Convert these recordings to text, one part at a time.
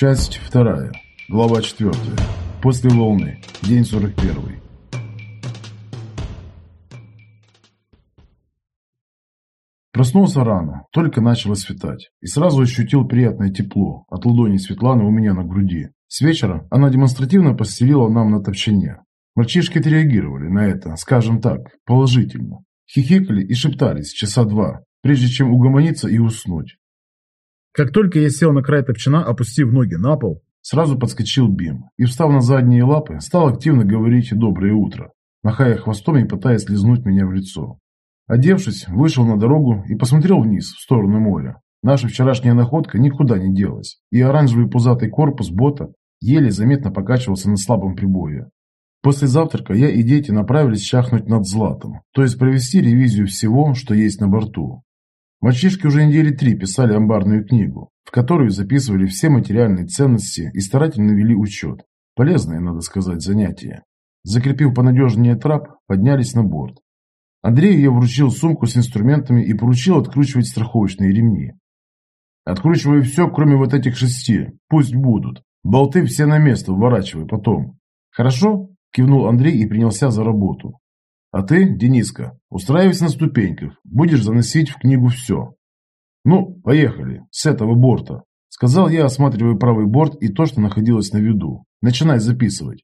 Часть вторая. Глава четвертая. После волны. День сорок первый. Проснулся рано, только начало светать, и сразу ощутил приятное тепло от ладони Светланы у меня на груди. С вечера она демонстративно постелила нам на топчине. Мальчишки отреагировали на это, скажем так, положительно. Хихикали и шептались часа два, прежде чем угомониться и уснуть. Как только я сел на край топчина, опустив ноги на пол, сразу подскочил Бим и, встав на задние лапы, стал активно говорить «доброе утро», махая хвостом и пытаясь лизнуть меня в лицо. Одевшись, вышел на дорогу и посмотрел вниз, в сторону моря. Наша вчерашняя находка никуда не делась, и оранжевый пузатый корпус бота еле заметно покачивался на слабом прибое. После завтрака я и дети направились чахнуть над златом, то есть провести ревизию всего, что есть на борту. Мальчишки уже недели три писали амбарную книгу, в которую записывали все материальные ценности и старательно вели учет. Полезное, надо сказать, занятие. Закрепив понадежнее трап, поднялись на борт. Андрею я вручил сумку с инструментами и поручил откручивать страховочные ремни. Откручивай все, кроме вот этих шести. Пусть будут. Болты все на место вворачивай потом. Хорошо? Кивнул Андрей и принялся за работу. А ты, Дениска, устраивайся на ступеньках. Будешь заносить в книгу все. Ну, поехали. С этого борта. Сказал я, осматривая правый борт и то, что находилось на виду. Начинай записывать.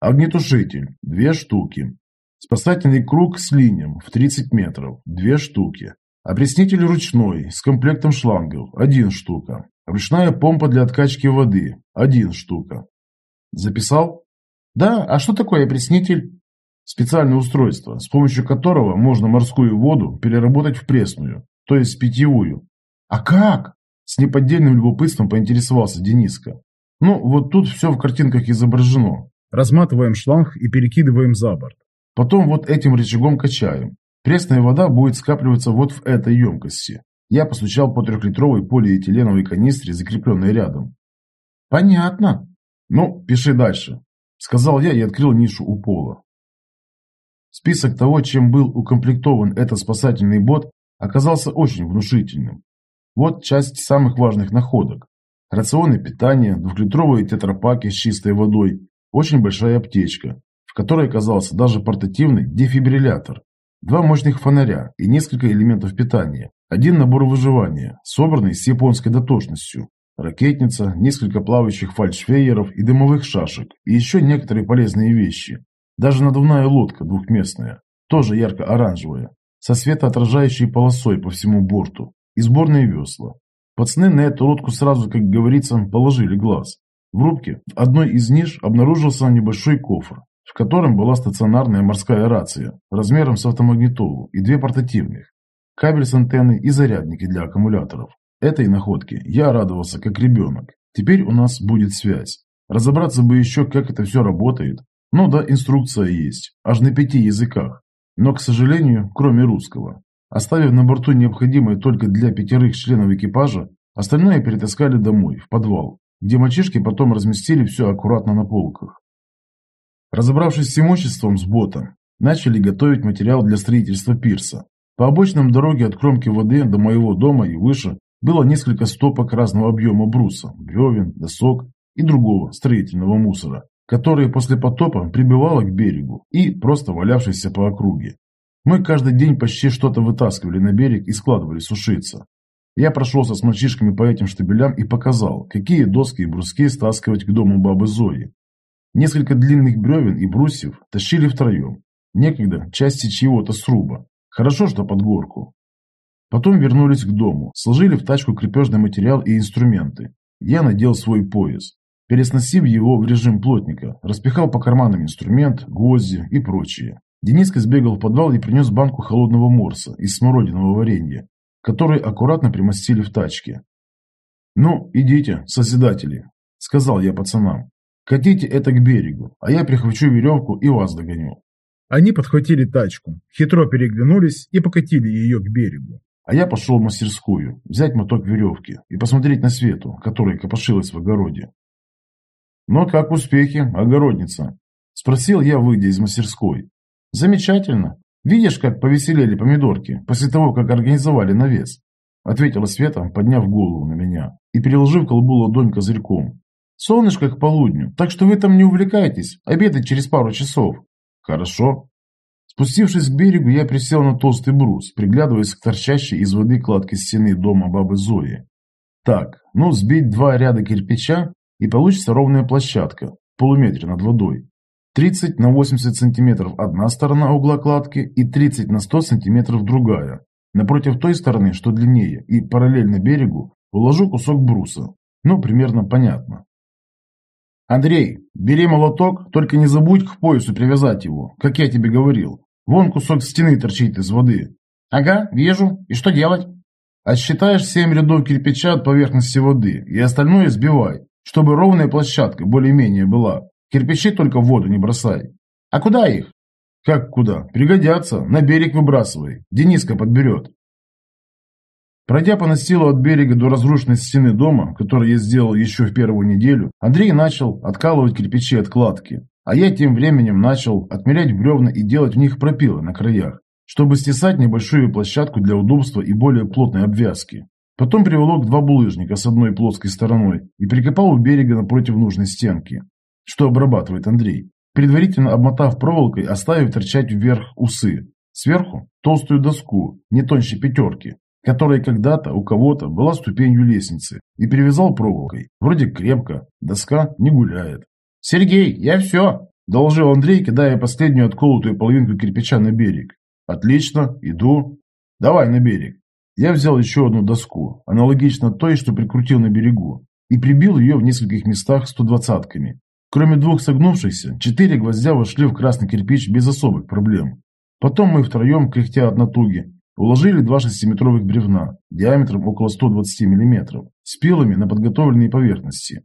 Огнетушитель. Две штуки. Спасательный круг с линием в 30 метров. Две штуки. Опреснитель ручной с комплектом шлангов. Один штука. Ручная помпа для откачки воды. Один штука. Записал? Да, а что такое опреснитель? Специальное устройство, с помощью которого можно морскую воду переработать в пресную, то есть питьевую. А как? С неподдельным любопытством поинтересовался Дениска. Ну, вот тут все в картинках изображено. Разматываем шланг и перекидываем за борт. Потом вот этим рычагом качаем. Пресная вода будет скапливаться вот в этой емкости. Я постучал по трехлитровой полиэтиленовой канистре, закрепленной рядом. Понятно. Ну, пиши дальше. Сказал я и открыл нишу у пола. Список того, чем был укомплектован этот спасательный бот, оказался очень внушительным. Вот часть самых важных находок. Рационы питания, двухлитровые тетрапаки с чистой водой, очень большая аптечка, которой оказался даже портативный дефибриллятор, два мощных фонаря и несколько элементов питания, один набор выживания, собранный с японской дотошностью, ракетница, несколько плавающих фальшфейеров и дымовых шашек, и еще некоторые полезные вещи. Даже надувная лодка двухместная, тоже ярко-оранжевая, со светоотражающей полосой по всему борту, и сборные весла. Пацаны на эту лодку сразу, как говорится, положили глаз. В рубке в одной из ниш обнаружился небольшой кофр, в котором была стационарная морская рация размером с автомагнитолу и две портативных, кабель с антенной и зарядники для аккумуляторов. Этой находке я радовался как ребенок. Теперь у нас будет связь. Разобраться бы еще, как это все работает. Ну да, инструкция есть, аж на пяти языках. Но, к сожалению, кроме русского. Оставив на борту необходимое только для пятерых членов экипажа, остальное перетаскали домой, в подвал, где мальчишки потом разместили все аккуратно на полках. Разобравшись с имуществом с бота, начали готовить материал для строительства пирса. По обочинам дороги от кромки воды до моего дома и выше было несколько стопок разного объема бруса, бревен, досок и другого строительного мусора, которые после потопа прибивало к берегу и просто валявшийся по округе. Мы каждый день почти что-то вытаскивали на берег и складывали сушиться. Я прошелся с мальчишками по этим штабелям и показал, какие доски и бруски стаскивать к дому бабы Зои, Несколько длинных бревен и брусьев тащили втроем. Некогда части чьего-то сруба. Хорошо, что под горку. Потом вернулись к дому, сложили в тачку крепежный материал и инструменты. Я надел свой пояс. Пересносив его в режим плотника, распихал по карманам инструмент, гвозди и прочее. Дениска сбегал в подвал и принес банку холодного морса из смородинового варенья, который аккуратно примостили в тачке. «Ну, идите, созидатели», – сказал я пацанам. Катите это к берегу, а я прихвачу веревку и вас догоню. Они подхватили тачку, хитро переглянулись и покатили ее к берегу. А я пошел в мастерскую, взять моток веревки и посмотреть на Свету, которая копошилась в огороде. «Но как успехи, огородница?» – спросил я, выйдя из мастерской. «Замечательно. Видишь, как повеселели помидорки после того, как организовали навес?» – ответила Света, подняв голову на меня и переложив колбу ладонь козырьком, Солнышко к полудню, так что вы там не увлекайтесь, обедать через пару часов. Хорошо. Спустившись к берегу, я присел на толстый брус, приглядываясь к торчащей из воды кладке стены дома бабы Зои. Так, ну сбить два ряда кирпича, и получится ровная площадка, полуметре над водой. 30 на 80 сантиметров одна сторона угла кладки и 30 на 100 сантиметров другая. Напротив той стороны, что длиннее, и параллельно берегу, уложу кусок бруса. Ну, примерно понятно. Андрей, бери молоток, только не забудь к поясу привязать его, как я тебе говорил. Вон кусок стены торчит из воды. Ага, вижу. И что делать? Отсчитаешь семь рядов кирпича от поверхности воды и остальное сбивай, чтобы ровная площадка более-менее была. Кирпичи только в воду не бросай. А куда их? Как куда? Пригодятся. На берег выбрасывай. Дениска подберет. Пройдя по настилу от берега до разрушенной стены дома, который я сделал еще в первую неделю, Андрей начал откалывать кирпичи от кладки, а я тем временем начал отмерять бревна и делать в них пропилы на краях, чтобы стесать небольшую площадку для удобства и более плотной обвязки. Потом приволок два булыжника с одной плоской стороной и прикопал у берега напротив нужной стенки что обрабатывает Андрей, предварительно обмотав проволокой, оставив торчать вверх усы. Сверху толстую доску, не тоньше пятерки, которая когда-то у кого-то была ступенью лестницы, и привязал проволокой. Вроде крепко, доска не гуляет. «Сергей, я все!» – доложил Андрей, кидая последнюю отколотую половинку кирпича на берег. «Отлично, иду. Давай на берег». Я взял еще одну доску, аналогично той, что прикрутил на берегу, и прибил ее в нескольких местах стодвадцатками. Кроме двух согнувшихся, четыре гвоздя вошли в красный кирпич без особых проблем. Потом мы втроем, кряхтя от натуги, уложили два шестиметровых бревна диаметром около 120 мм с пилами на подготовленные поверхности.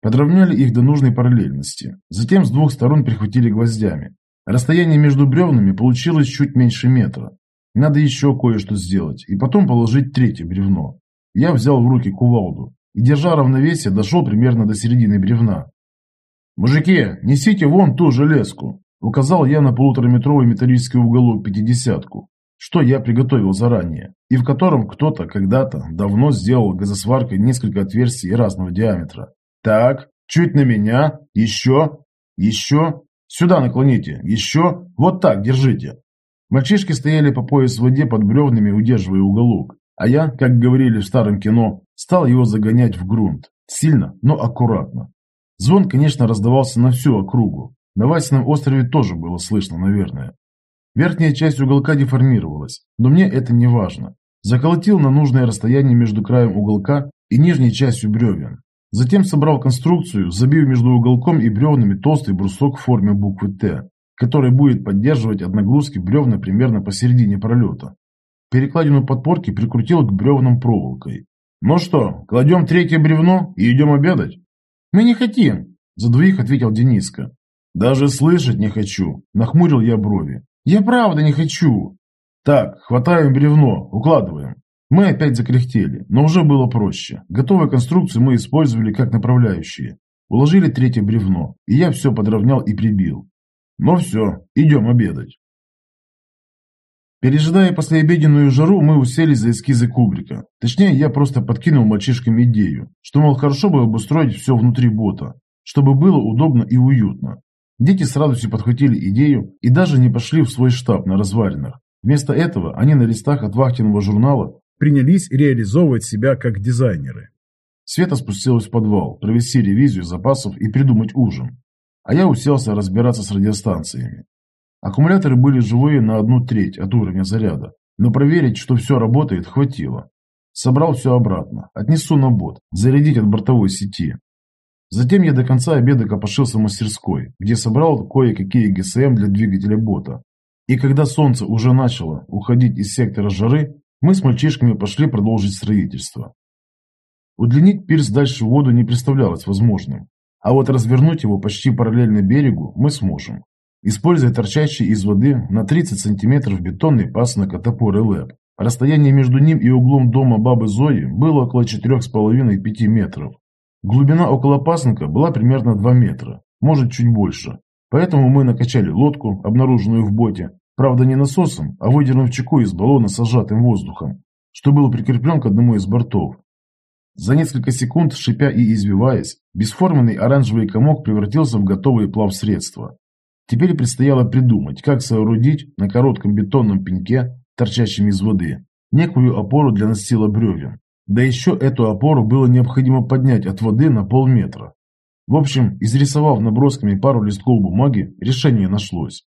Подровняли их до нужной параллельности. Затем с двух сторон прихватили гвоздями. Расстояние между бревнами получилось чуть меньше метра. Надо еще кое-что сделать и потом положить третье бревно. Я взял в руки кувалду и, держа равновесие, дошел примерно до середины бревна. «Мужики, несите вон ту железку!» Указал я на полутораметровый металлический уголок пятидесятку, что я приготовил заранее, и в котором кто-то когда-то давно сделал газосваркой несколько отверстий разного диаметра. «Так, чуть на меня, еще, еще, сюда наклоните, еще, вот так держите!» Мальчишки стояли по пояс в воде под бревнами, удерживая уголок, а я, как говорили в старом кино, стал его загонять в грунт. Сильно, но аккуратно. Звон, конечно, раздавался на всю округу. На Васином острове тоже было слышно, наверное. Верхняя часть уголка деформировалась, но мне это не важно. Заколотил на нужное расстояние между краем уголка и нижней частью бревен. Затем собрал конструкцию, забив между уголком и бревнами толстый брусок в форме буквы «Т», который будет поддерживать от нагрузки бревна примерно посередине пролета. Перекладину подпорки прикрутил к бревнам проволокой. «Ну что, кладем третье бревно и идем обедать?» «Мы не хотим», – за двоих ответил Дениска. «Даже слышать не хочу», – нахмурил я брови. «Я правда не хочу». «Так, хватаем бревно, укладываем». Мы опять закряхтели, но уже было проще. Готовую конструкцию мы использовали как направляющие. Уложили третье бревно, и я все подровнял и прибил. Ну все, идем обедать. Пережидая послеобеденную жару, мы уселись за эскизы Кубрика. Точнее, я просто подкинул мальчишкам идею, что, мол, хорошо бы обустроить все внутри бота, чтобы было удобно и уютно. Дети с радостью подхватили идею и даже не пошли в свой штаб на развалинах. Вместо этого они на листах от вахтенного журнала принялись реализовывать себя как дизайнеры. Света спустилась в подвал, провести ревизию запасов и придумать ужин. А я уселся разбираться с радиостанциями. Аккумуляторы были живые на одну треть от уровня заряда, но проверить, что все работает, хватило. Собрал все обратно, отнесу на бот, зарядить от бортовой сети. Затем я до конца обеда копошился в мастерской, где собрал кое-какие ГСМ для двигателя бота. И когда солнце уже начало уходить из сектора жары, мы с мальчишками пошли продолжить строительство. Удлинить пирс дальше в воду не представлялось возможным, а вот развернуть его почти параллельно берегу мы сможем используя торчащий из воды на 30 сантиметров бетонный пасынок от опоры ЛЭП. Расстояние между ним и углом дома бабы Зои было около 4,5-5 метров. Глубина около пасынка была примерно 2 метра, может чуть больше. Поэтому мы накачали лодку, обнаруженную в боте, правда не насосом, а выдернув чеку из баллона с сжатым воздухом, что был прикреплен к одному из бортов. За несколько секунд, шипя и извиваясь, бесформенный оранжевый комок превратился в готовые плавсредства. Теперь предстояло придумать, как соорудить на коротком бетонном пеньке, торчащем из воды, некую опору для настила бревен. Да еще эту опору было необходимо поднять от воды на полметра. В общем, изрисовав набросками пару листков бумаги, решение нашлось.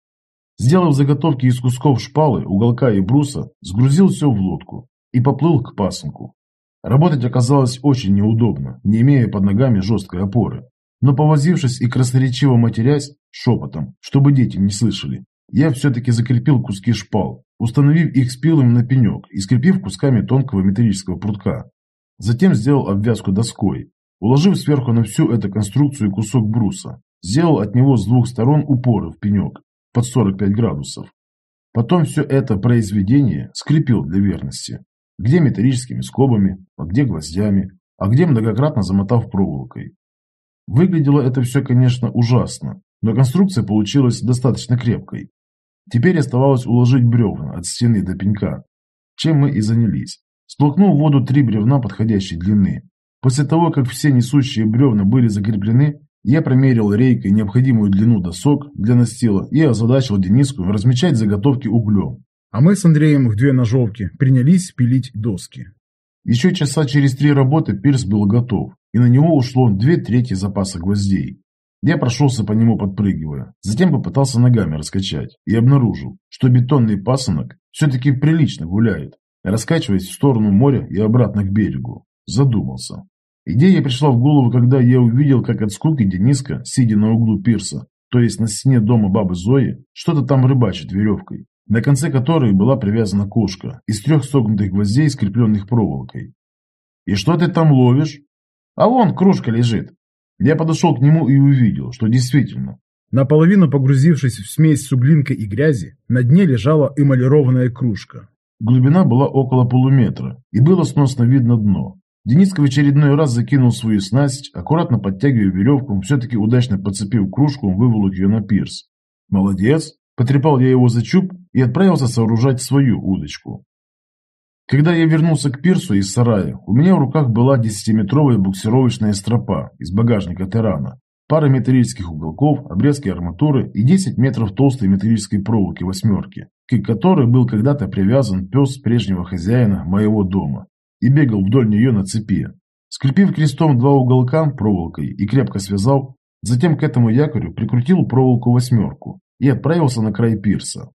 Сделав заготовки из кусков шпалы, уголка и бруса, сгрузил все в лодку и поплыл к пасынку. Работать оказалось очень неудобно, не имея под ногами жесткой опоры. Но повозившись и красноречиво матерясь, шепотом, чтобы дети не слышали, я все-таки закрепил куски шпал, установив их спилами на пенек и скрепив кусками тонкого металлического прутка. Затем сделал обвязку доской, уложив сверху на всю эту конструкцию кусок бруса, сделал от него с двух сторон упоры в пенек под 45 градусов. Потом все это произведение скрепил для верности, где металлическими скобами, а где гвоздями, а где многократно замотав проволокой. Выглядело это все, конечно, ужасно, но конструкция получилась достаточно крепкой. Теперь оставалось уложить бревна от стены до пенька, чем мы и занялись. Столкнул в воду три бревна подходящей длины. После того, как все несущие бревна были закреплены, я промерил рейкой необходимую длину досок для настила и озадачил Дениску размечать заготовки углем. А мы с Андреем в две ножовки принялись пилить доски. Еще часа через три работы пирс был готов, и на него ушло две трети запаса гвоздей. Я прошелся по нему подпрыгивая, затем попытался ногами раскачать и обнаружил, что бетонный пасынок все-таки прилично гуляет, раскачиваясь в сторону моря и обратно к берегу. Задумался. Идея пришла в голову, когда я увидел, как от скуки Дениска, сидя на углу пирса, то есть на стене дома бабы Зои, что-то там рыбачит веревкой, на конце которой была привязана кошка из трех согнутых гвоздей, скрепленных проволокой. «И что ты там ловишь?» «А вон кружка лежит». Я подошел к нему и увидел, что действительно. Наполовину погрузившись в смесь с углинкой и грязи, на дне лежала эмалированная кружка. Глубина была около полуметра, и было сносно видно дно. Дениска в очередной раз закинул свою снасть, аккуратно подтягивая веревку, все-таки удачно подцепив кружку, выволок ее на пирс. «Молодец!» – потрепал я его за чуб и отправился сооружать свою удочку. Когда я вернулся к пирсу из сарая, у меня в руках была десятиметровая буксировочная стропа из багажника Терана, пара металлических уголков, обрезки арматуры и 10 метров толстой металлической проволоки восьмерки, к которой был когда-то привязан пес прежнего хозяина моего дома и бегал вдоль нее на цепи. Скрепив крестом два уголка проволокой и крепко связал, затем к этому якорю прикрутил проволоку восьмерку и отправился на край пирса.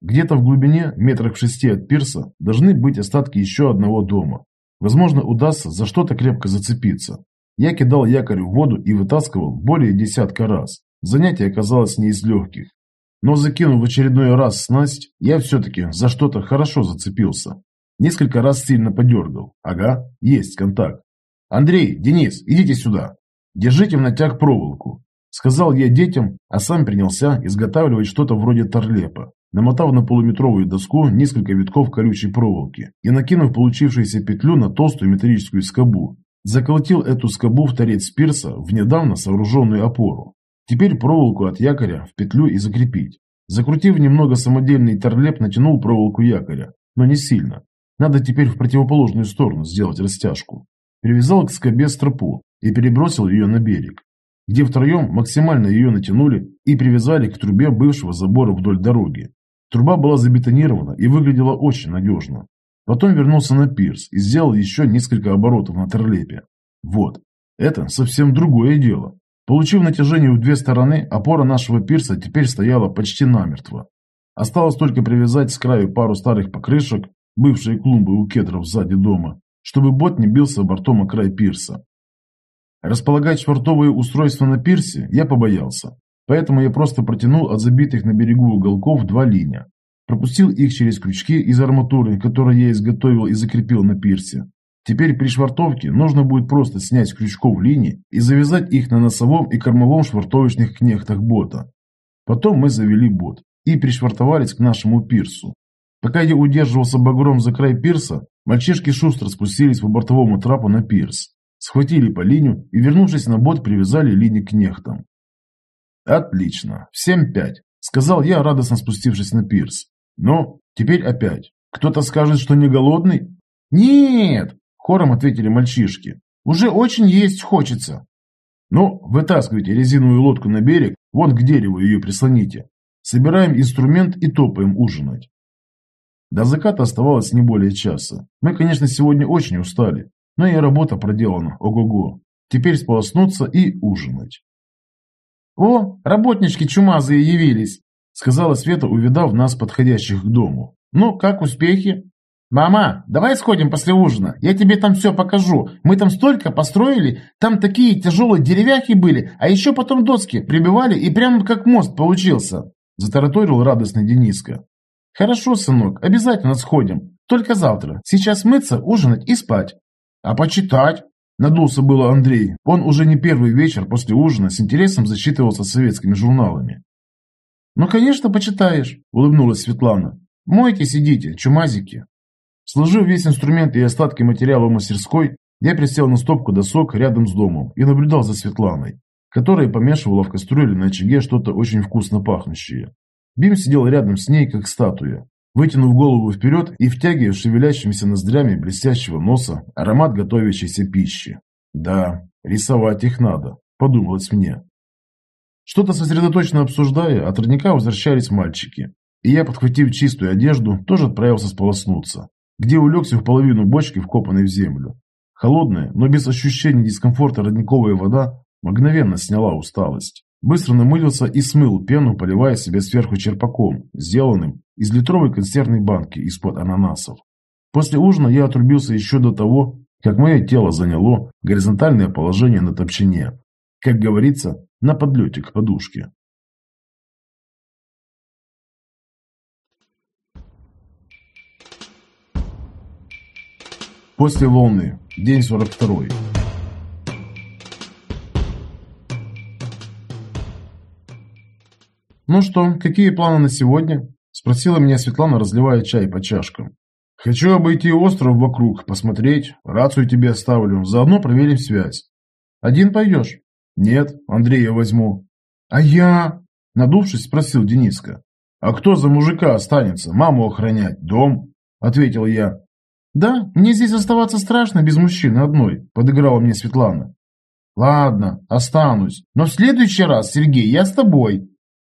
Где-то в глубине, метрах в шести от пирса, должны быть остатки еще одного дома. Возможно, удастся за что-то крепко зацепиться. Я кидал якорь в воду и вытаскивал более десятка раз. Занятие оказалось не из легких. Но закинув в очередной раз снасть, я все-таки за что-то хорошо зацепился. Несколько раз сильно подергал. Ага, есть контакт. «Андрей, Денис, идите сюда. Держите в натяг проволоку», – сказал я детям, а сам принялся изготавливать что-то вроде торлепа, намотав на полуметровую доску несколько витков колючей проволоки и накинув получившуюся петлю на толстую металлическую скобу, заколотил эту скобу в торец пирса в недавно сооруженную опору. Теперь проволоку от якоря в петлю и закрепить. Закрутив немного самодельный торлеп, натянул проволоку якоря, но не сильно, надо теперь в противоположную сторону сделать растяжку. Привязал к скобе стропу и перебросил ее на берег, где втроем максимально ее натянули и привязали к трубе бывшего забора вдоль дороги. Труба была забетонирована и выглядела очень надежно. Потом вернулся на пирс и сделал еще несколько оборотов на торлепе. Вот, это совсем другое дело. Получив натяжение в две стороны, опора нашего пирса теперь стояла почти намертво. Осталось только привязать с краю пару старых покрышек бывшие клумбы у кедров сзади дома, чтобы бот не бился бортом о край пирса. Располагать швартовые устройства на пирсе я побоялся, поэтому я просто протянул от забитых на берегу уголков два линия, пропустил их через крючки из арматуры, которые я изготовил и закрепил на пирсе. Теперь при швартовке нужно будет просто снять с крючков линии и завязать их на носовом и кормовом швартовочных кнехтах бота. Потом мы завели бот и пришвартовались к нашему пирсу. Пока я удерживался багром за край пирса, мальчишки шустро спустились по бортовому трапу на пирс, схватили по линию и, вернувшись на бот, привязали линии к нехтам. «Отлично, всем пять», — сказал я, радостно спустившись на пирс. «Но теперь опять. Кто-то скажет, что не голодный?» «Нет!» — Хором ответили мальчишки. «Уже очень есть хочется». «Ну, вытаскивайте резиновую лодку на берег, вон к дереву ее прислоните. Собираем инструмент и топаем ужинать». До заката оставалось не более часа. Мы, конечно, сегодня очень устали, но и работа проделана, ого-го. Теперь сполоснуться и ужинать. «О, работнички чумазые явились!» сказала Света, увидав нас, подходящих к дому. «Ну, как успехи?» «Мама, давай сходим после ужина, я тебе там все покажу. Мы там столько построили, там такие тяжелые деревяхи были, а еще потом доски прибивали, и прямо как мост получился», затараторил радостный Дениска. «Хорошо, сынок, обязательно сходим. Только завтра. Сейчас мыться, ужинать и спать». «А почитать?» Надулся было Андрей. Он уже не первый вечер после ужина с интересом зачитывался советскими журналами. «Ну, конечно, почитаешь», – улыбнулась Светлана. «Мойте, сидите, чумазики». Сложив весь инструмент и остатки материала в мастерской, я присел на стопку досок рядом с домом и наблюдал за Светланой, которая помешивала в кастрюле на очаге что-то очень вкусно пахнущее. Бим сидел рядом с ней, как статуя, вытянув голову вперед и втягивая шевелящимися ноздрями блестящего носа аромат готовящейся пищи. «Да, рисовать их надо», – подумалось мне. Что-то сосредоточенно обсуждая, от родника возвращались мальчики, и я, подхватив чистую одежду, тоже отправился сполоснуться, где улегся в половину бочки, вкопанной в землю. Холодная, но без ощущения дискомфорта родниковая вода мгновенно сняла усталость. Быстро намылился и смыл пену, поливая себя сверху черпаком, сделанным из литровой консервной банки из-под ананасов. После ужина я отрубился еще до того, как мое тело заняло горизонтальное положение на топчине. Как говорится, на подлете к подушке. После волны. День 42. «Ну что, какие планы на сегодня?» – спросила меня Светлана, разливая чай по чашкам. «Хочу обойти остров вокруг, посмотреть, рацию тебе оставлю, заодно проверим связь». «Один пойдешь?» «Нет, Андрея возьму». «А я?» – надувшись, спросил Дениска. «А кто за мужика останется? Маму охранять? Дом?» – ответил я. «Да, мне здесь оставаться страшно без мужчины одной», – подыграла мне Светлана. «Ладно, останусь. Но в следующий раз, Сергей, я с тобой»,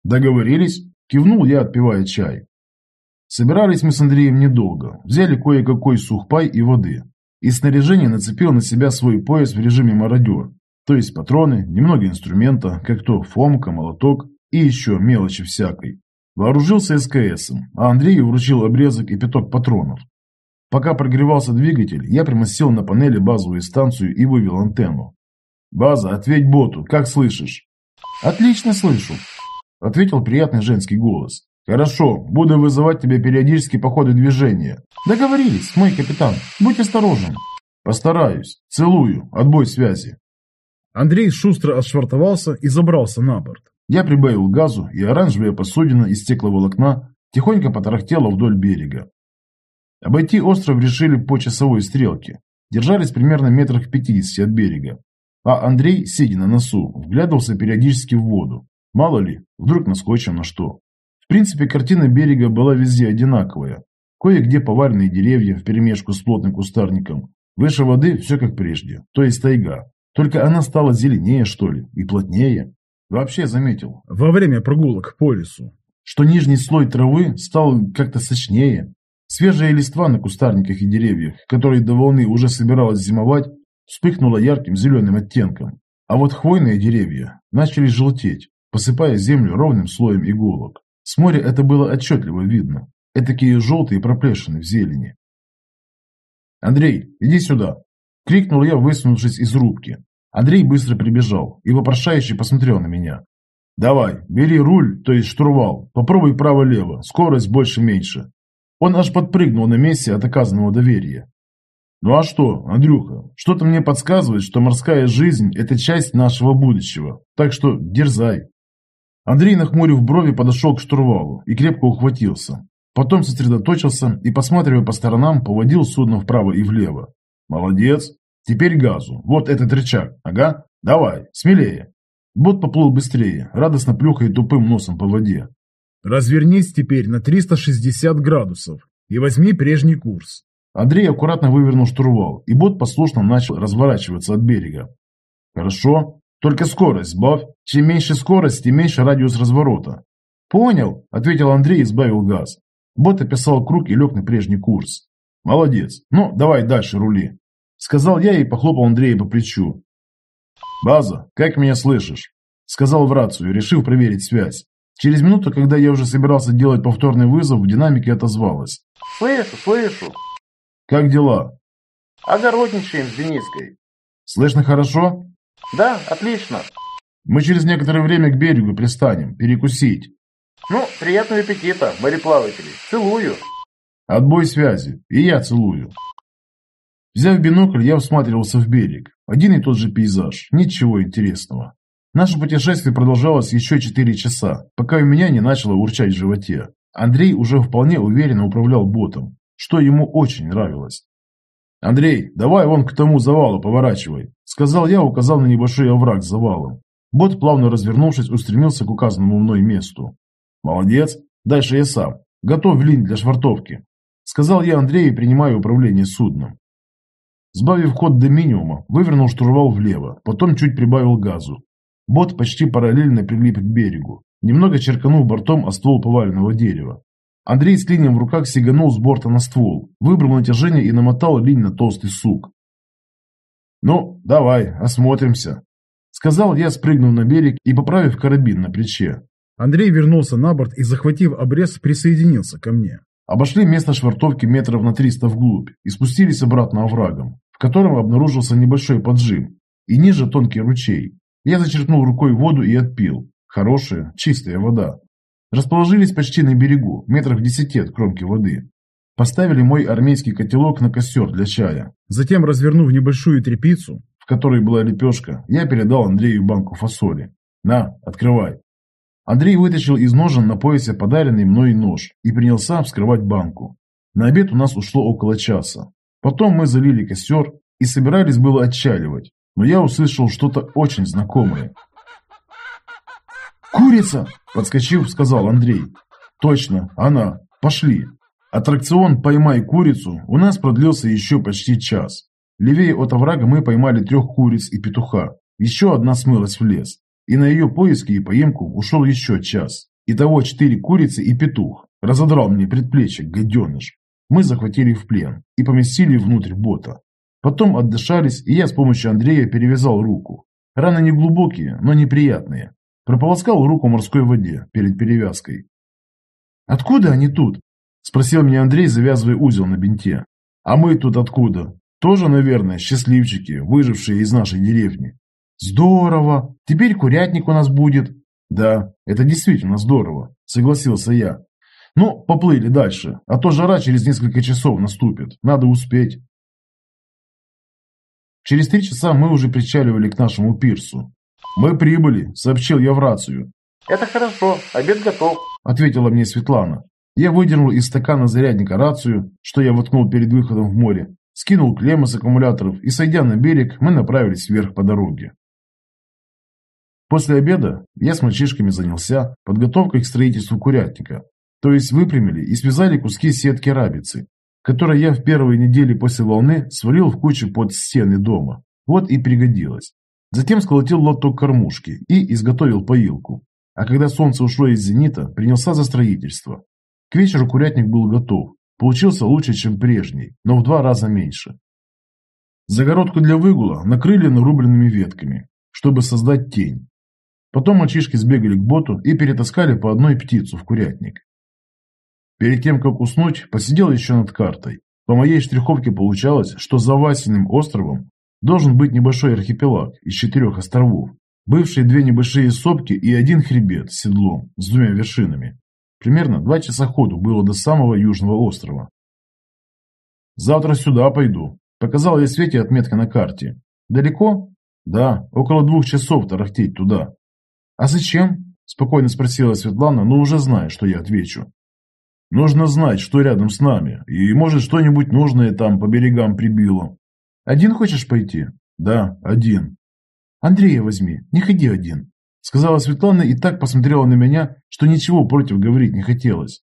«Договорились?» – кивнул я, отпивая чай. Собирались мы с Андреем недолго. Взяли кое-какой сухпай и воды. Из снаряжения нацепил на себя свой пояс в режиме мародер. То есть патроны, немного инструмента, как то фомка, молоток и еще мелочи всякой. Вооружился СКСом, а Андрею вручил обрезок и пяток патронов. Пока прогревался двигатель, я примостил на панели базовую станцию и вывел антенну. «База, ответь боту, как слышишь?» «Отлично слышу», ответил приятный женский голос. «Хорошо, буду вызывать тебя периодически по ходу движения». «Договорились, мой капитан. Будь осторожен». «Постараюсь. Целую. Отбой связи». Андрей шустро отшвартовался и забрался на борт. Я прибавил газу, и оранжевая посудина из стекловолокна тихонько потарахтела вдоль берега. Обойти остров решили по часовой стрелке. Держались примерно метрах в 50 от берега. А Андрей, сидя на носу, вглядывался периодически в воду. Мало ли, вдруг наскочим на что. В принципе, картина берега была везде одинаковая. Кое-где поваленные деревья вперемешку с плотным кустарником. Выше воды все как прежде, то есть тайга. Только она стала зеленее, что ли, и плотнее. Вообще заметил. Во время прогулок по лесу. Что нижний слой травы стал как-то сочнее. Свежая листва на кустарниках и деревьях, которые до волны уже собиралась зимовать, вспыхнула ярким зеленым оттенком. А вот хвойные деревья начали желтеть, посыпая землю ровным слоем иголок. С моря это было отчетливо видно. Этакие желтые проплешины в зелени. «Андрей, иди сюда!» – крикнул я, высунувшись из рубки. Андрей быстро прибежал и вопрошающе посмотрел на меня. «Давай, бери руль, то есть штурвал, попробуй право-лево, скорость больше-меньше». Он аж подпрыгнул на месте от оказанного доверия. «Ну а что, Андрюха, что-то мне подсказывает, что морская жизнь – это часть нашего будущего, так что дерзай». Андрей, нахмурив брови, подошел к штурвалу и крепко ухватился. Потом сосредоточился и, посматривая по сторонам, поводил судно вправо и влево. «Молодец! Теперь газу. Вот этот рычаг. Ага. Давай, смелее!» Бот поплыл быстрее, радостно плюхая тупым носом по воде. «Развернись теперь на 360 градусов и возьми прежний курс». Андрей аккуратно вывернул штурвал, и бот послушно начал разворачиваться от берега. «Хорошо. Только скорость сбавь. Чем меньше скорость, тем меньше радиус разворота». «Понял», – ответил Андрей и сбавил газ. Бот описал круг и лег на прежний курс. «Молодец. Ну, давай дальше рули», – сказал я и похлопал Андрея по плечу. «База, как меня слышишь?» – сказал в рацию, решив проверить связь. Через минуту, когда я уже собирался делать повторный вызов, в динамике отозвалась. «Слышу, слышу». «Как дела?» «Огородничаем с Дениской». «Слышно хорошо?» «Да, отлично». «Мы через некоторое время к берегу пристанем, перекусить». «Ну, приятного аппетита, мореплаватели. Целую». «Отбой связи. И я целую». Взяв бинокль, я всматривался в берег. Один и тот же пейзаж. Ничего интересного. Наше путешествие продолжалось еще 4 часа, пока у меня не начало урчать в животе. Андрей уже вполне уверенно управлял ботом, что ему очень нравилось. «Андрей, давай вон к тому завалу поворачивай», – сказал я, указал на небольшой овраг с завалом. Бот, плавно развернувшись, устремился к указанному мной месту. «Молодец, дальше я сам. Готов линь для швартовки», – сказал я Андрею, принимая управление судном. Сбавив ход до минимума, вывернул штурвал влево, потом чуть прибавил газу. Бот почти параллельно прилип к берегу, немного черканул бортом о ствол поваленного дерева. Андрей с линием в руках сиганул с борта на ствол, выбрал натяжение и намотал линь на толстый сук. «Ну, давай, осмотримся», — сказал я, спрыгнув на берег и поправив карабин на плече. Андрей вернулся на борт и, захватив обрез, присоединился ко мне. Обошли место швартовки метров на 300 вглубь и спустились обратно оврагом, в котором обнаружился небольшой поджим и ниже тонкий ручей. Я зачерпнул рукой воду и отпил. Хорошая, чистая вода. Расположились почти на берегу, метров в десяти от кромки воды. Поставили мой армейский котелок на костер для чая. Затем, развернув небольшую трепицу, в которой была лепешка, я передал Андрею банку фасоли. «На, открывай». Андрей вытащил из ножен на поясе подаренный мной нож и принялся вскрывать банку. На обед у нас ушло около часа. Потом мы залили костер и собирались было отчаливать, но я услышал что-то очень знакомое. «Курица!» – подскочив, сказал Андрей. «Точно, она. Пошли». Аттракцион «Поймай курицу» у нас продлился еще почти час. Левее от оврага мы поймали трех куриц и петуха. Еще одна смылась в лес и на ее поиски и поимку ушел еще час. Итого четыре курицы и петух. Разодрал мне предплечье, гаденыш. Мы захватили в плен и поместили внутрь бота. Потом отдышались, и я с помощью Андрея перевязал руку. Раны не глубокие, но неприятные. Прополоскал руку морской воде перед перевязкой. «Откуда они тут?» – спросил меня Андрей, завязывая узел на бинте. «А мы тут откуда? Тоже, наверное, счастливчики, выжившие из нашей деревни. Здорово! Теперь курятник у нас будет. Да, это действительно здорово, согласился я. Ну, поплыли дальше, а то жара через несколько часов наступит. Надо успеть. Через три часа мы уже причаливали к нашему пирсу. «Мы прибыли», — сообщил я в рацию. «Это хорошо, обед готов», — ответила мне Светлана. Я выдернул из стакана зарядника рацию, что я воткнул перед выходом в море, скинул клеммы с аккумуляторов и, сойдя на берег, мы направились вверх по дороге. После обеда я с мальчишками занялся подготовкой к строительству курятника, то есть выпрямили и связали куски сетки рабицы, которые я в первые недели после волны свалил в кучу под стены дома. Вот и пригодилось. Затем сколотил лоток кормушки и изготовил поилку. А когда солнце ушло из зенита, принялся за строительство. К вечеру курятник был готов. Получился лучше, чем прежний, но в два раза меньше. Загородку для выгула накрыли нарубленными ветками, чтобы создать тень. Потом мальчишки сбегали к боту и перетаскали по одной птицу в курятник. Перед тем, как уснуть, посидел еще над картой. По моей штриховке получалось, что за Васиным островом должен быть небольшой архипелаг из четырех островов, бывшие две небольшие сопки и один хребет с седлом с двумя вершинами. Примерно два часа ходу было до самого южного острова. «Завтра сюда пойду», – показал я Свете отметка на карте. «Далеко?» «Да, около двух часов тарахтеть туда». «А зачем?» – спокойно спросила Светлана, но уже зная, что я отвечу. «Нужно знать, что рядом с нами, и, может, что-нибудь нужное там по берегам прибило». «Один хочешь пойти?» «Да, один». «Андрея возьми, не ходи один», – сказала Светлана и так посмотрела на меня, что ничего против говорить не хотелось.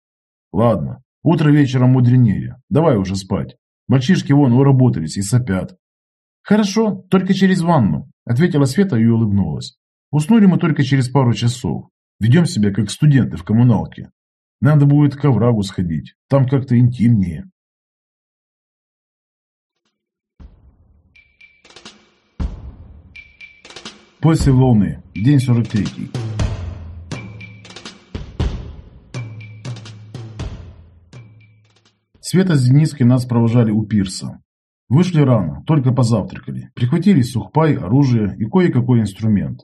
«Ладно, утро вечером мудренее, давай уже спать». Мальчишки вон уработались и сопят. Хорошо, только через ванну, ответила Света и улыбнулась. Уснули мы только через пару часов. Ведем себя как студенты в коммуналке. Надо будет к оврагу сходить. Там как-то интимнее. После волны. День 43. Света с Дениской нас провожали у пирса. Вышли рано, только позавтракали. Прихватили сухпай, оружие и кое-какой инструмент.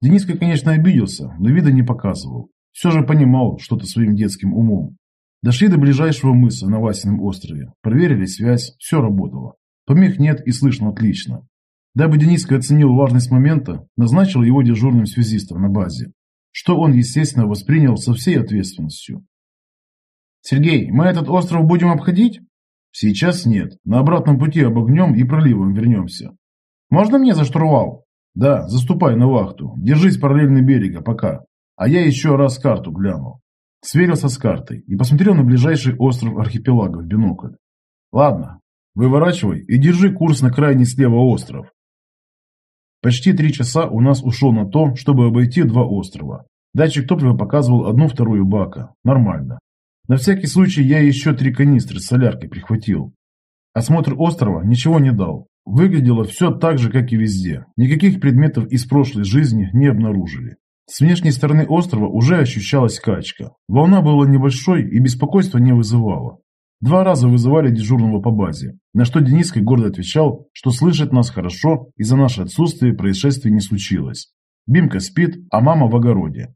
Дениска, конечно, обиделся, но вида не показывал. Все же понимал что-то своим детским умом. Дошли до ближайшего мыса на Васином острове. Проверили связь, все работало. Помех нет и слышно отлично. Дабы Дениска оценил важность момента, назначил его дежурным связистом на базе. Что он, естественно, воспринял со всей ответственностью. «Сергей, мы этот остров будем обходить?» «Сейчас нет. На обратном пути обогнем и проливом вернемся». «Можно мне за штурвал?» «Да, заступай на вахту. Держись параллельно берега, пока. А я еще раз карту глянул». Сверился с картой и посмотрел на ближайший остров архипелага в бинокль. «Ладно, выворачивай и держи курс на крайний слева остров». Почти три часа у нас ушло на то, чтобы обойти два острова. Датчик топлива показывал одну-вторую бака. Нормально. На всякий случай я еще три канистры с соляркой прихватил. Осмотр острова ничего не дал. Выглядело все так же, как и везде. Никаких предметов из прошлой жизни не обнаружили. С внешней стороны острова уже ощущалась качка. Волна была небольшой и беспокойства не вызывала. Два раза вызывали дежурного по базе, на что Дениской гордо отвечал, что слышит нас хорошо и за наше отсутствие происшествий не случилось. Бимка спит, а мама в огороде.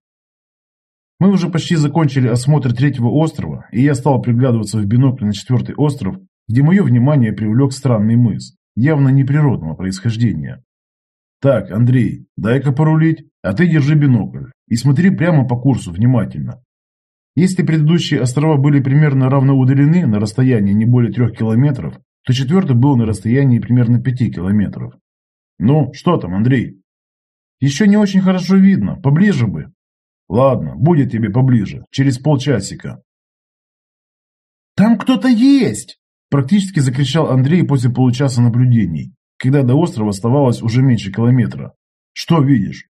Мы уже почти закончили осмотр третьего острова, и я стал приглядываться в бинокль на четвертый остров, где мое внимание привлек странный мыс явно неприродного происхождения. Так, Андрей, дай-ка порулить, а ты держи бинокль и смотри прямо по курсу внимательно. Если предыдущие острова были примерно равно удалены на расстоянии не более трех километров, то четвертый был на расстоянии примерно пяти километров. Ну, что там, Андрей? Еще не очень хорошо видно, поближе бы. Ладно, будет тебе поближе, через полчасика. Там кто-то есть! Практически закричал Андрей после получаса наблюдений, когда до острова оставалось уже меньше километра. Что видишь?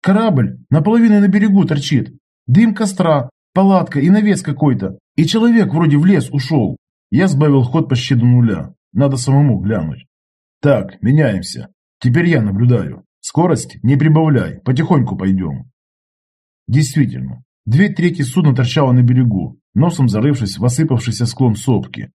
Корабль наполовину на берегу торчит. Дым костра, палатка и навес какой-то. И человек вроде в лес ушел. Я сбавил ход почти до нуля. Надо самому глянуть. Так, меняемся. Теперь я наблюдаю. Скорость не прибавляй, потихоньку пойдем. Действительно, две трети судна торчало на берегу, носом зарывшись в осыпавшийся склон сопки.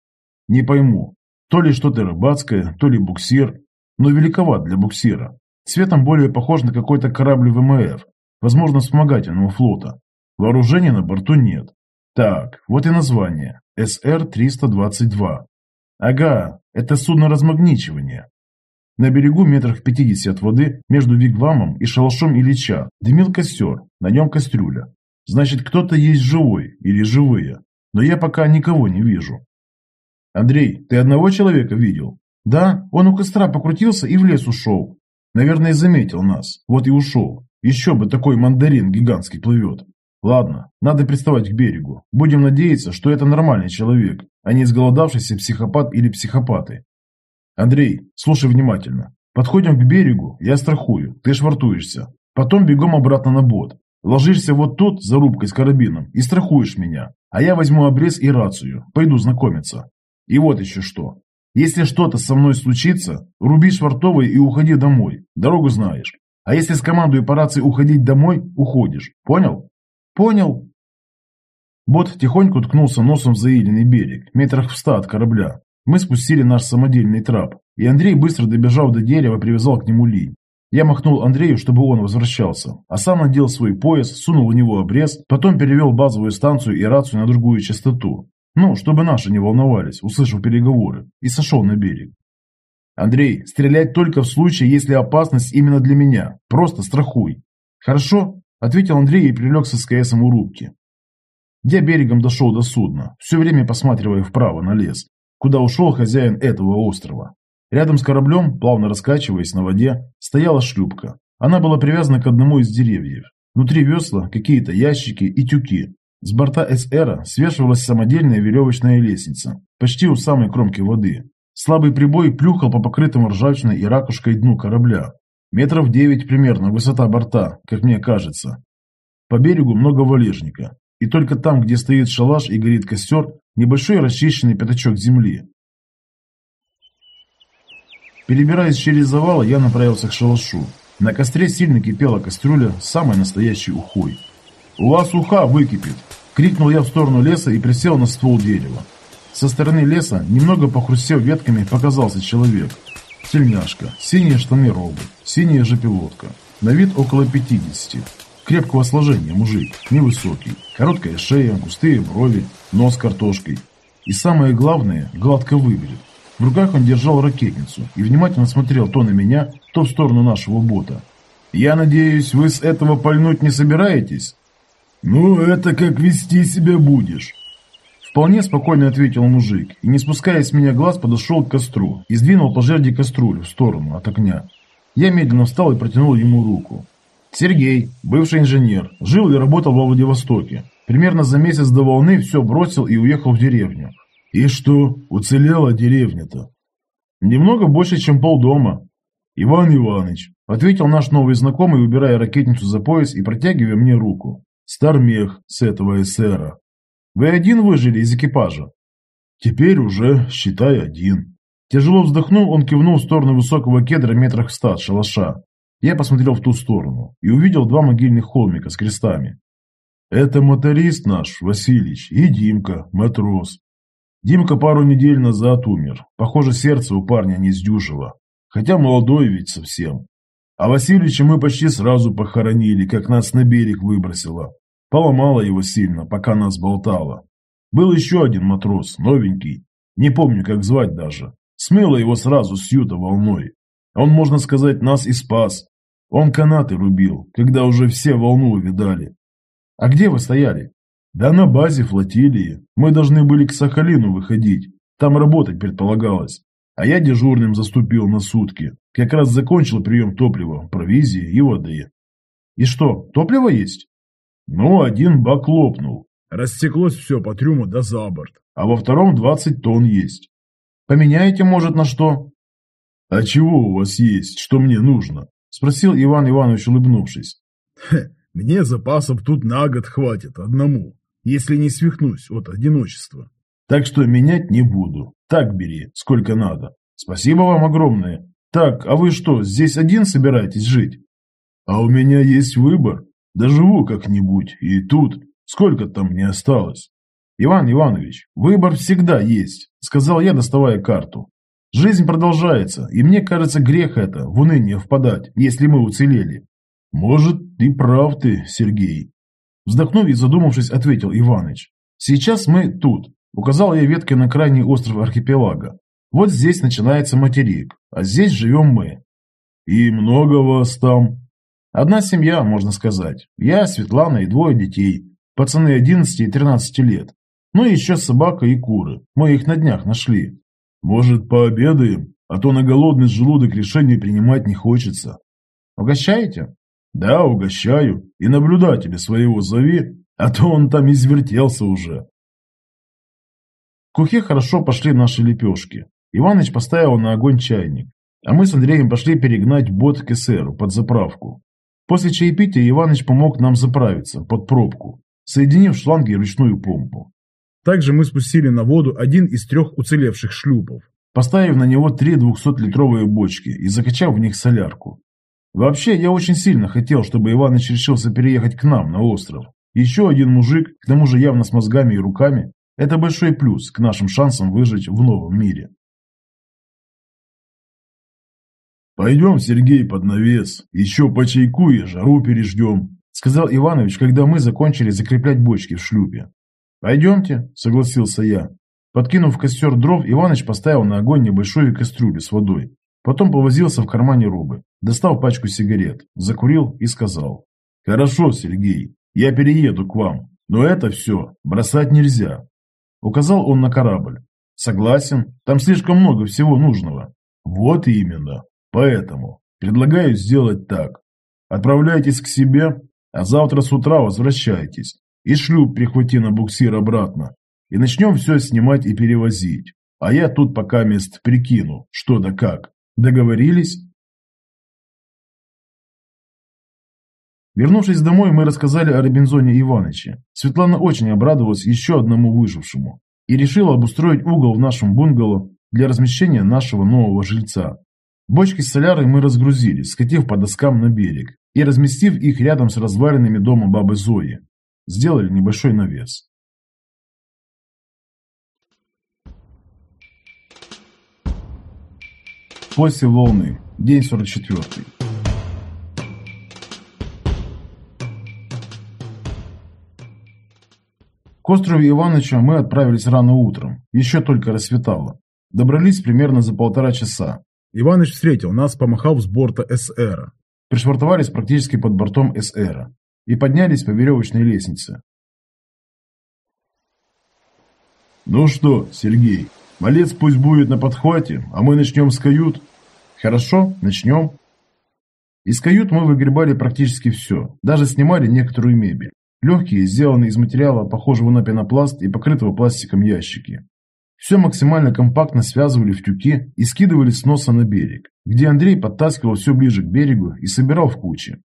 Не пойму, то ли что-то рыбацкое, то ли буксир, но великоват для буксира. Цветом более похож на какой-то корабль ВМФ, возможно, вспомогательного флота. Вооружения на борту нет. Так, вот и название. СР-322. Ага, это судно размагничивания. На берегу метрах в 50 от воды между вигвамом и шалашом Ильича дымил костер, на нем кастрюля. Значит, кто-то есть живой или живые, но я пока никого не вижу. «Андрей, ты одного человека видел?» «Да, он у костра покрутился и в лес ушел». «Наверное, заметил нас, вот и ушел. Еще бы такой мандарин гигантский плывет. Ладно, надо приставать к берегу. Будем надеяться, что это нормальный человек, а не изголодавшийся психопат или психопаты. Андрей, слушай внимательно. Подходим к берегу, я страхую, ты швартуешься. Потом бегом обратно на бот. Ложишься вот тут, за рубкой с карабином, и страхуешь меня. А я возьму обрез и рацию, пойду знакомиться. И вот еще что. Если что-то со мной случится, руби швартовый и уходи домой. Дорогу знаешь. А если с командой по рации уходить домой, уходишь. Понял? Понял. Бот тихонько ткнулся носом в заиленный берег, метрах в ста от корабля. Мы спустили наш самодельный трап, и Андрей быстро добежал до дерева привязал к нему линь. Я махнул Андрею, чтобы он возвращался, а сам надел свой пояс, сунул в него обрез, потом перевел базовую станцию и рацию на другую частоту, ну, чтобы наши не волновались, услышав переговоры, и сошел на берег. Андрей, стрелять только в случае, если опасность именно для меня. Просто страхуй. Хорошо, ответил Андрей и прилег с СКСом у рубки. Я берегом дошел до судна, все время посматривая вправо на лес, куда ушел хозяин этого острова. Рядом с кораблем, плавно раскачиваясь на воде, стояла шлюпка. Она была привязана к одному из деревьев. Внутри весла какие-то ящики и тюки, с борта СРа свешивалась самодельная веревочная лестница, почти у самой кромки воды. Слабый прибой плюхал по покрытому ржавчиной и ракушкой дну корабля. Метров девять примерно высота борта, как мне кажется. По берегу много валежника, и только там, где стоит шалаш и горит костер, небольшой расчищенный пятачок земли. Перебираясь через завалы, я направился к шалашу. На костре сильно кипела кастрюля с самой настоящей ухой. «У вас уха выкипит!» – крикнул я в сторону леса и присел на ствол дерева. Со стороны леса, немного похрустев ветками, показался человек. Тельняшка, синие штаны робы, синяя же пилотка. На вид около 50. Крепкого сложения мужик, невысокий. Короткая шея, густые брови, нос картошкой. И самое главное, гладко выбрит. В руках он держал ракетницу и внимательно смотрел то на меня, то в сторону нашего бота. «Я надеюсь, вы с этого пальнуть не собираетесь?» «Ну, это как вести себя будешь?» Вполне спокойно ответил мужик и, не спуская с меня глаз, подошел к костру и сдвинул по жерди кастрюлю в сторону от огня. Я медленно встал и протянул ему руку. Сергей, бывший инженер, жил и работал во Владивостоке. Примерно за месяц до волны все бросил и уехал в деревню. И что, уцелела деревня-то? Немного больше, чем полдома. Иван Иванович, ответил наш новый знакомый, убирая ракетницу за пояс и протягивая мне руку. Стармех с этого эсера. Вы один выжили из экипажа? Теперь уже, считай, один. Тяжело вздохнув, он кивнул в сторону высокого кедра метрах в ста от шалаша. Я посмотрел в ту сторону и увидел два могильных холмика с крестами. Это моторист наш, Васильич, и Димка, матрос. Димка пару недель назад умер. Похоже, сердце у парня не сдюжило. Хотя молодой ведь совсем. А Васильича мы почти сразу похоронили, как нас на берег выбросило. Поломало его сильно, пока нас болтало. Был еще один матрос, новенький. Не помню, как звать даже. Смыло его сразу с юта волной. Он, можно сказать, нас и спас. Он канаты рубил, когда уже все волну увидали. А где вы стояли? Да на базе флотилии. Мы должны были к Сахалину выходить. Там работать предполагалось. А я дежурным заступил на сутки. Как раз закончил прием топлива, провизии и воды. И что, топливо есть? Ну, один бак лопнул. Растеклось все по трюму до за борт. А во втором 20 тонн есть. Поменяете, может, на что? А чего у вас есть, что мне нужно? Спросил Иван Иванович, улыбнувшись. Мне запасов тут на год хватит одному, если не свихнусь от одиночества. Так что менять не буду. Так бери, сколько надо. Спасибо вам огромное. Так, а вы что, здесь один собираетесь жить? А у меня есть выбор. Доживу как-нибудь, и тут сколько там мне осталось? Иван Иванович, выбор всегда есть, сказал я, доставая карту. Жизнь продолжается, и мне кажется, грех это, в уныние впадать, если мы уцелели. Может, и прав ты, Сергей. Вздохнув и задумавшись, ответил Иваныч. Сейчас мы тут. Указал я веткой на крайний остров архипелага. Вот здесь начинается материк, а здесь живем мы. И много вас там? Одна семья, можно сказать. Я, Светлана и двое детей. Пацаны 11 и 13 лет. Ну и еще собака и куры. Мы их на днях нашли. Может, пообедаем? А то на голодный желудок решение принимать не хочется. Угощаете? Да, угощаю. И наблюдателя своего зови, а то он там извертелся уже. В кухе хорошо пошли наши лепешки. Иваныч поставил на огонь чайник, а мы с Андреем пошли перегнать бот к эсеру под заправку. После чаепития Иваныч помог нам заправиться под пробку, соединив шланги и ручную помпу. Также мы спустили на воду один из трех уцелевших шлюпов, поставив на него три 200-литровые бочки и закачав в них солярку. Вообще, я очень сильно хотел, чтобы Иваныч решился переехать к нам на остров. Еще один мужик, к тому же явно с мозгами и руками, это большой плюс к нашим шансам выжить в новом мире. «Пойдем, Сергей, под навес. Еще по чайку и жару переждем», — сказал Иванович, когда мы закончили закреплять бочки в шлюпе. «Пойдемте», — согласился я. Подкинув костер дров, Иваныч поставил на огонь небольшую кастрюлю с водой. Потом повозился в кармане робы, достал пачку сигарет, закурил и сказал. «Хорошо, Сергей, я перееду к вам, но это все бросать нельзя». Указал он на корабль. «Согласен, там слишком много всего нужного». «Вот именно. Поэтому предлагаю сделать так. Отправляйтесь к себе, а завтра с утра возвращайтесь. И шлюп прихвати на буксир обратно. И начнем все снимать и перевозить. А я тут пока мест прикину, что да как. Договорились? Вернувшись домой, мы рассказали о Робинзоне Ивановиче. Светлана очень обрадовалась еще одному выжившему и решила обустроить угол в нашем бунгало для размещения нашего нового жильца. Бочки с солярой мы разгрузили, скатив по доскам на берег и разместив их рядом с развалинами дома бабы Зои. Сделали небольшой навес. После волны. День 44. К острову Ивановича мы отправились рано утром, еще только рассветало. Добрались примерно за полтора часа. Иваныч встретил нас, помахав с борта СР. Пришвартовались практически под бортом СР и поднялись по веревочной лестнице. «Ну что, Сергей, малец пусть будет на подхвате, а мы начнем с кают?» «Хорошо, начнем». Из кают мы выгребали практически все, даже снимали некоторую мебель. Легкие, сделанные из материала, похожего на пенопласт и покрытого пластиком ящики. Все максимально компактно связывали в тюки и скидывали с носа на берег, где Андрей подтаскивал все ближе к берегу и собирал в кучи.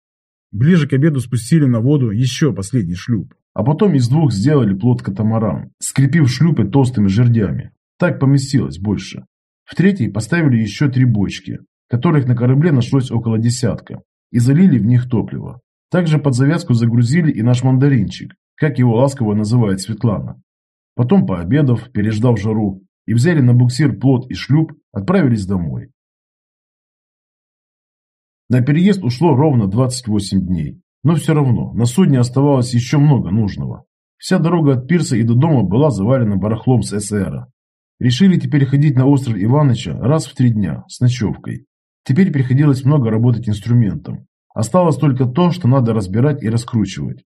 Ближе к обеду спустили на воду еще последний шлюп. А потом из двух сделали плот-катамаран, скрепив шлюпы толстыми жердями. Так поместилось больше. В третий поставили еще три бочки, которых на корабле нашлось около десятка, и залили в них топливо. Также под завязку загрузили и наш мандаринчик, как его ласково называет Светлана. Потом, пообедав, переждав жару, и взяли на буксир плот и шлюп, отправились домой. На переезд ушло ровно 28 дней, но все равно на судне оставалось еще много нужного. Вся дорога от пирса и до дома была завалена барахлом с ССР. Решили теперь ходить на остров Иваныча раз в три дня с ночевкой. Теперь приходилось много работать инструментом. Осталось только то, что надо разбирать и раскручивать.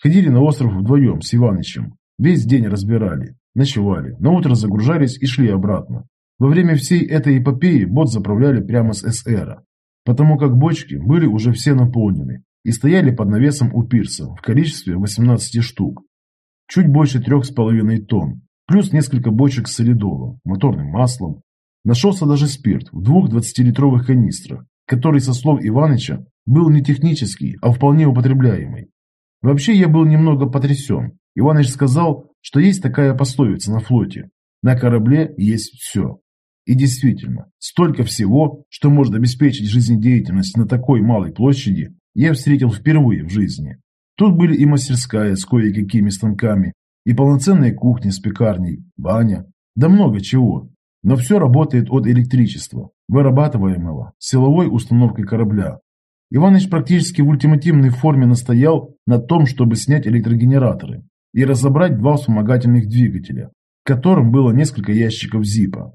Ходили на остров вдвоем с Иванычем. Весь день разбирали, ночевали, на утро загружались и шли обратно. Во время всей этой эпопеи бот заправляли прямо с СРа, потому как бочки были уже все наполнены и стояли под навесом у пирса в количестве 18 штук. Чуть больше трех с половиной тонн, плюс несколько бочек с солидолом, моторным маслом. Нашелся даже спирт в двух 20-литровых канистрах, который, со слов Иваныча, был не технический, а вполне употребляемый. Вообще я был немного потрясен. Иваныч сказал, что есть такая пословица на флоте. На корабле есть все. И действительно, столько всего, что может обеспечить жизнедеятельность на такой малой площади, я встретил впервые в жизни. Тут были и мастерская с кое-какими станками, и полноценная кухня с пекарней, баня, да много чего. Но все работает от электричества, вырабатываемого силовой установкой корабля. Иваныч практически в ультимативной форме настоял на том, чтобы снять электрогенераторы и разобрать два вспомогательных двигателя, к которым было несколько ящиков ЗИПа.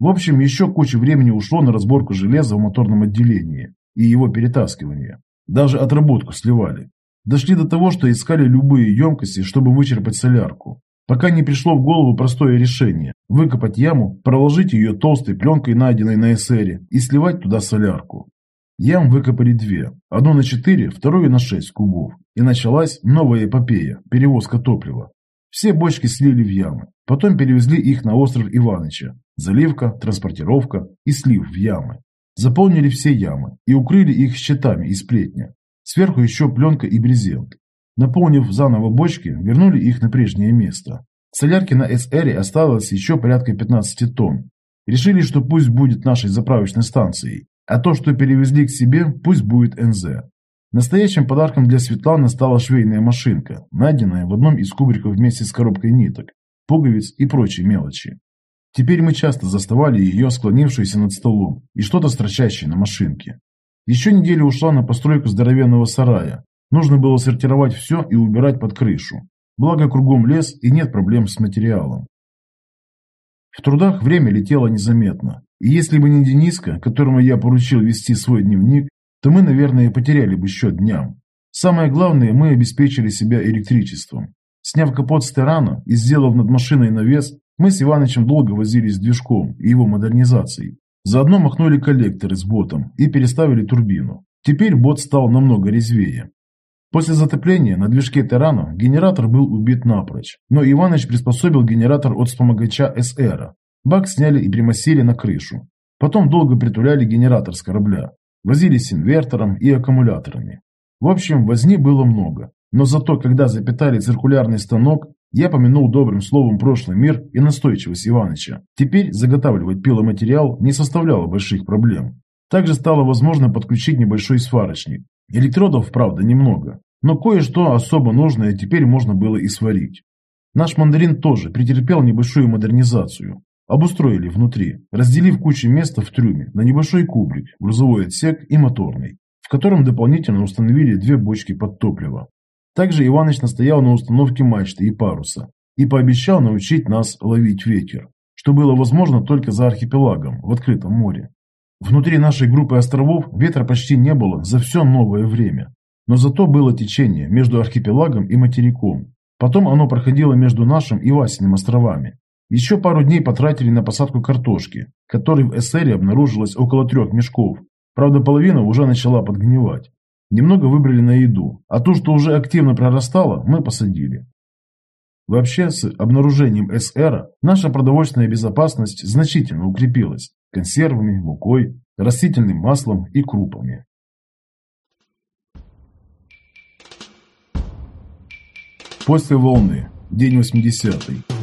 В общем, еще куча времени ушло на разборку железа в моторном отделении и его перетаскивание. Даже отработку сливали. Дошли до того, что искали любые емкости, чтобы вычерпать солярку. Пока не пришло в голову простое решение – выкопать яму, проложить ее толстой пленкой, найденной на эсере, и сливать туда солярку. Ям выкопали две, одну на четыре, вторую на шесть кубов. И началась новая эпопея – перевозка топлива. Все бочки слили в ямы, потом перевезли их на остров Иваныча. Заливка, транспортировка и слив в ямы. Заполнили все ямы и укрыли их щитами из плетня. Сверху еще пленка и брезент. Наполнив заново бочки, вернули их на прежнее место. Солярки на СРе осталось еще порядка 15 тонн. Решили, что пусть будет нашей заправочной станцией, а то, что перевезли к себе, пусть будет НЗ. Настоящим подарком для Светланы стала швейная машинка, найденная в одном из кубриков вместе с коробкой ниток, пуговиц и прочей мелочи. Теперь мы часто заставали ее, склонившуюся над столом, и что-то строчащее на машинке. Еще неделя ушла на постройку здоровенного сарая, Нужно было сортировать все и убирать под крышу. Благо кругом лес и нет проблем с материалом. В трудах время летело незаметно. И если бы не Дениска, которому я поручил вести свой дневник, то мы, наверное, потеряли бы счет дням. Самое главное, мы обеспечили себя электричеством. Сняв капот с терана и сделав над машиной навес, мы с Иванычем долго возились с движком и его модернизацией. Заодно махнули коллекторы с ботом и переставили турбину. Теперь бот стал намного резвее. После затопления на движке Терана генератор был убит напрочь, но Иваныч приспособил генератор от вспомогача СР. Бак сняли и примосили на крышу. Потом долго притуляли генератор с корабля. Возили с инвертором и аккумуляторами. В общем, возни было много. Но зато, когда запитали циркулярный станок, я помянул добрым словом прошлый мир и настойчивость Иваныча. Теперь заготавливать пиломатериал не составляло больших проблем. Также стало возможно подключить небольшой сварочник. Электродов, правда, немного, но кое-что особо нужное теперь можно было и сварить. Наш мандарин тоже претерпел небольшую модернизацию. Обустроили внутри, разделив кучу места в трюме на небольшой кубрик, грузовой отсек и моторный, в котором дополнительно установили две бочки под топливо. Также Иваныч настоял на установке мачты и паруса и пообещал научить нас ловить ветер, что было возможно только за архипелагом в открытом море. Внутри нашей группы островов ветра почти не было за все новое время, но зато было течение между архипелагом и материком. Потом оно проходило между нашим и Васиным островами, еще пару дней потратили на посадку картошки, которой в Эсселе обнаружилось около трех мешков. Правда, половина уже начала подгнивать. Немного выбрали на еду, а то, что уже активно прорастало, мы посадили. Вообще, с обнаружением СР наша продовольственная безопасность значительно укрепилась консервами, мукой, растительным маслом и крупами. После волны. День 80 -й.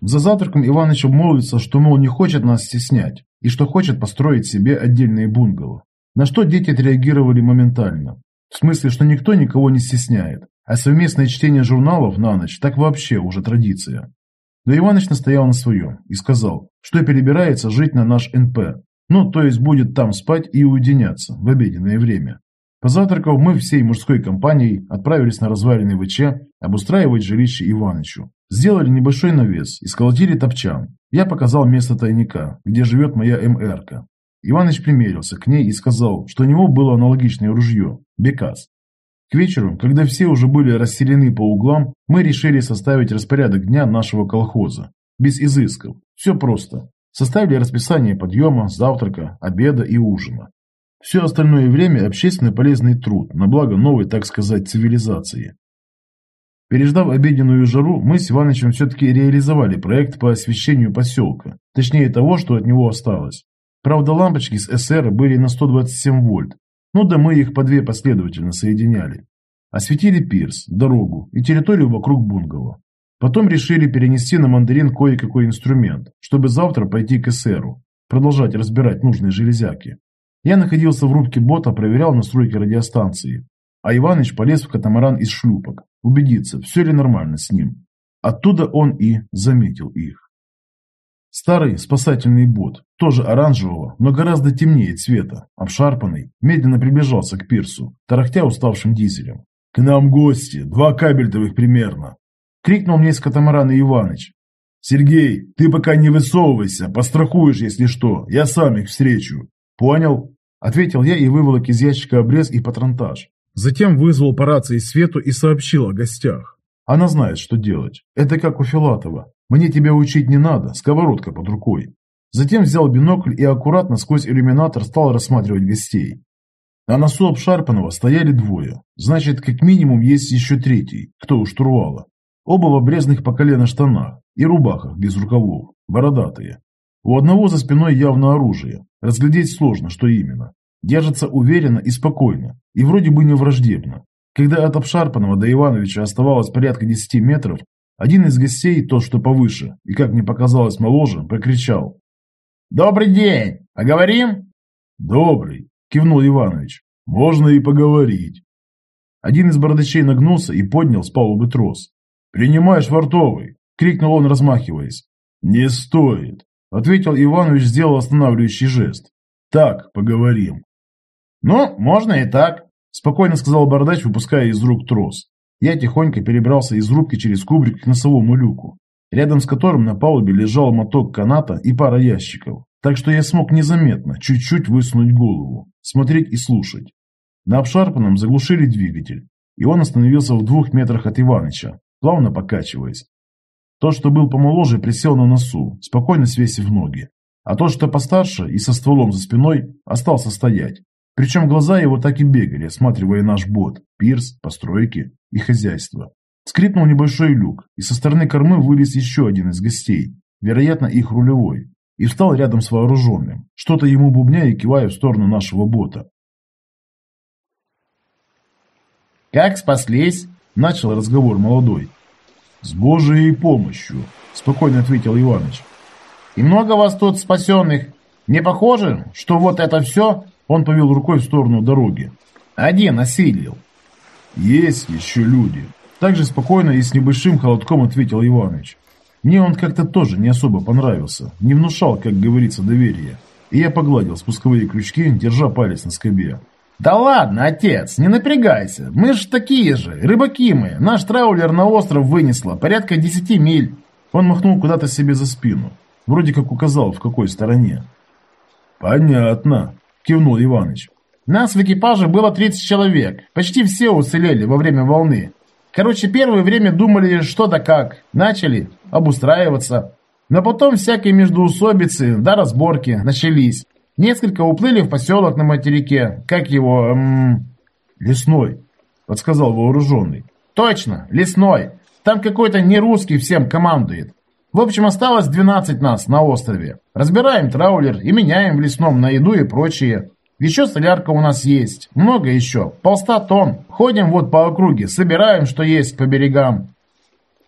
За завтраком Иваныч обмолвится, что, мол, не хочет нас стеснять, и что хочет построить себе отдельные бунгало. На что дети отреагировали моментально. В смысле, что никто никого не стесняет, а совместное чтение журналов на ночь так вообще уже традиция. Но Иваныч настоял на своем и сказал, что перебирается жить на наш НП, ну, то есть будет там спать и уединяться в обеденное время. Позавтракав, мы всей мужской компанией отправились на разваленный ВЧ обустраивать жилище Иванычу. Сделали небольшой навес и сколотили топчан. Я показал место тайника, где живет моя МРК. Иваныч примерился к ней и сказал, что у него было аналогичное ружье – Бекас. К вечеру, когда все уже были расселены по углам, мы решили составить распорядок дня нашего колхоза. Без изысков. Все просто. Составили расписание подъема, завтрака, обеда и ужина. Все остальное время общественный полезный труд на благо новой, так сказать, цивилизации. Переждав обеденную жару, мы с Иванычем все-таки реализовали проект по освещению поселка, точнее того, что от него осталось. Правда, лампочки с СР были на 127 вольт, ну да мы их по две последовательно соединяли. Осветили пирс, дорогу и территорию вокруг бунгало. Потом решили перенести на мандарин кое-какой инструмент, чтобы завтра пойти к СРу, продолжать разбирать нужные железяки. Я находился в рубке бота, проверял настройки радиостанции, а Иваныч полез в катамаран из шлюпок, убедиться, все ли нормально с ним. Оттуда он и заметил их. Старый спасательный бот, тоже оранжевого, но гораздо темнее цвета, обшарпанный, медленно приближался к пирсу, тарахтя уставшим дизелем. «К нам гости, два кабельтовых примерно!» Крикнул мне из катамарана Иваныч. «Сергей, ты пока не высовывайся, пострахуешь, если что, я сам их встречу. «Понял», – ответил я и выволок из ящика обрез и патронтаж. Затем вызвал по рации Свету и сообщил о гостях. Она знает, что делать. Это как у Филатова. Мне тебя учить не надо, сковородка под рукой. Затем взял бинокль и аккуратно сквозь иллюминатор стал рассматривать гостей. На носу обшарпанного стояли двое. Значит, как минимум есть еще третий, кто у штурвала. Оба в обрезанных по колено штанах и рубахах без рукавов, бородатые. У одного за спиной явно оружие. Разглядеть сложно, что именно. Держится уверенно и спокойно, и вроде бы не враждебно. Когда от обшарпанного до Ивановича оставалось порядка 10 метров, один из гостей, тот, что повыше, и, как мне показалось, моложе, прокричал. «Добрый день! Поговорим?» «Добрый!» – кивнул Иванович. «Можно и поговорить». Один из бородачей нагнулся и поднял с палубы трос. «Принимай швартовый!» – крикнул он, размахиваясь. «Не стоит!» Ответил Иванович, сделал останавливающий жест. Так, поговорим. Ну, можно и так, спокойно сказал Бородач, выпуская из рук трос. Я тихонько перебрался из рубки через кубрик к носовому люку, рядом с которым на палубе лежал моток каната и пара ящиков, так что я смог незаметно чуть-чуть высунуть голову, смотреть и слушать. На обшарпанном заглушили двигатель, и он остановился в двух метрах от Иваныча, плавно покачиваясь, тот, что был помоложе, присел на носу, спокойно свесив ноги. А тот, что постарше и со стволом за спиной, остался стоять. Причем глаза его так и бегали, осматривая наш бот, пирс, постройки и хозяйство. Скрипнул небольшой люк, и со стороны кормы вылез еще один из гостей, вероятно, их рулевой, и встал рядом с вооруженным, что-то ему бубня и кивая в сторону нашего бота. «Как спаслись?» – начал разговор молодой. «С Божией помощью», – спокойно ответил Иваныч. «И много вас тут спасенных? Не похоже, что вот это все?» Он повел рукой в сторону дороги. «Один осилил». «Есть еще люди», – также спокойно и с небольшим холодком ответил Иваныч. Мне он как-то тоже не особо понравился, не внушал, как говорится, доверия. И я погладил спусковые крючки, держа палец на скобе. «Да ладно, отец, не напрягайся. Мы ж такие же, рыбаки мы. Наш траулер на остров вынесло, порядка десяти миль». Он махнул куда-то себе за спину. Вроде как указал, в какой стороне. «Понятно», – кивнул Иваныч. «Нас в экипаже было 30 человек. Почти все уцелели во время волны. Короче, первое время думали, что да как. Начали обустраиваться. Но потом всякие междуусобицы, да разборки начались. Несколько уплыли в поселок на материке. Как его... Эм... Лесной, подсказал вооруженный. Точно, лесной. Там какой-то не русский всем командует. В общем, осталось 12 нас на острове. Разбираем траулер и меняем в лесном на еду и прочее. Еще солярка у нас есть. Много еще. Полста тонн. Ходим вот по округе, собираем, что есть по берегам.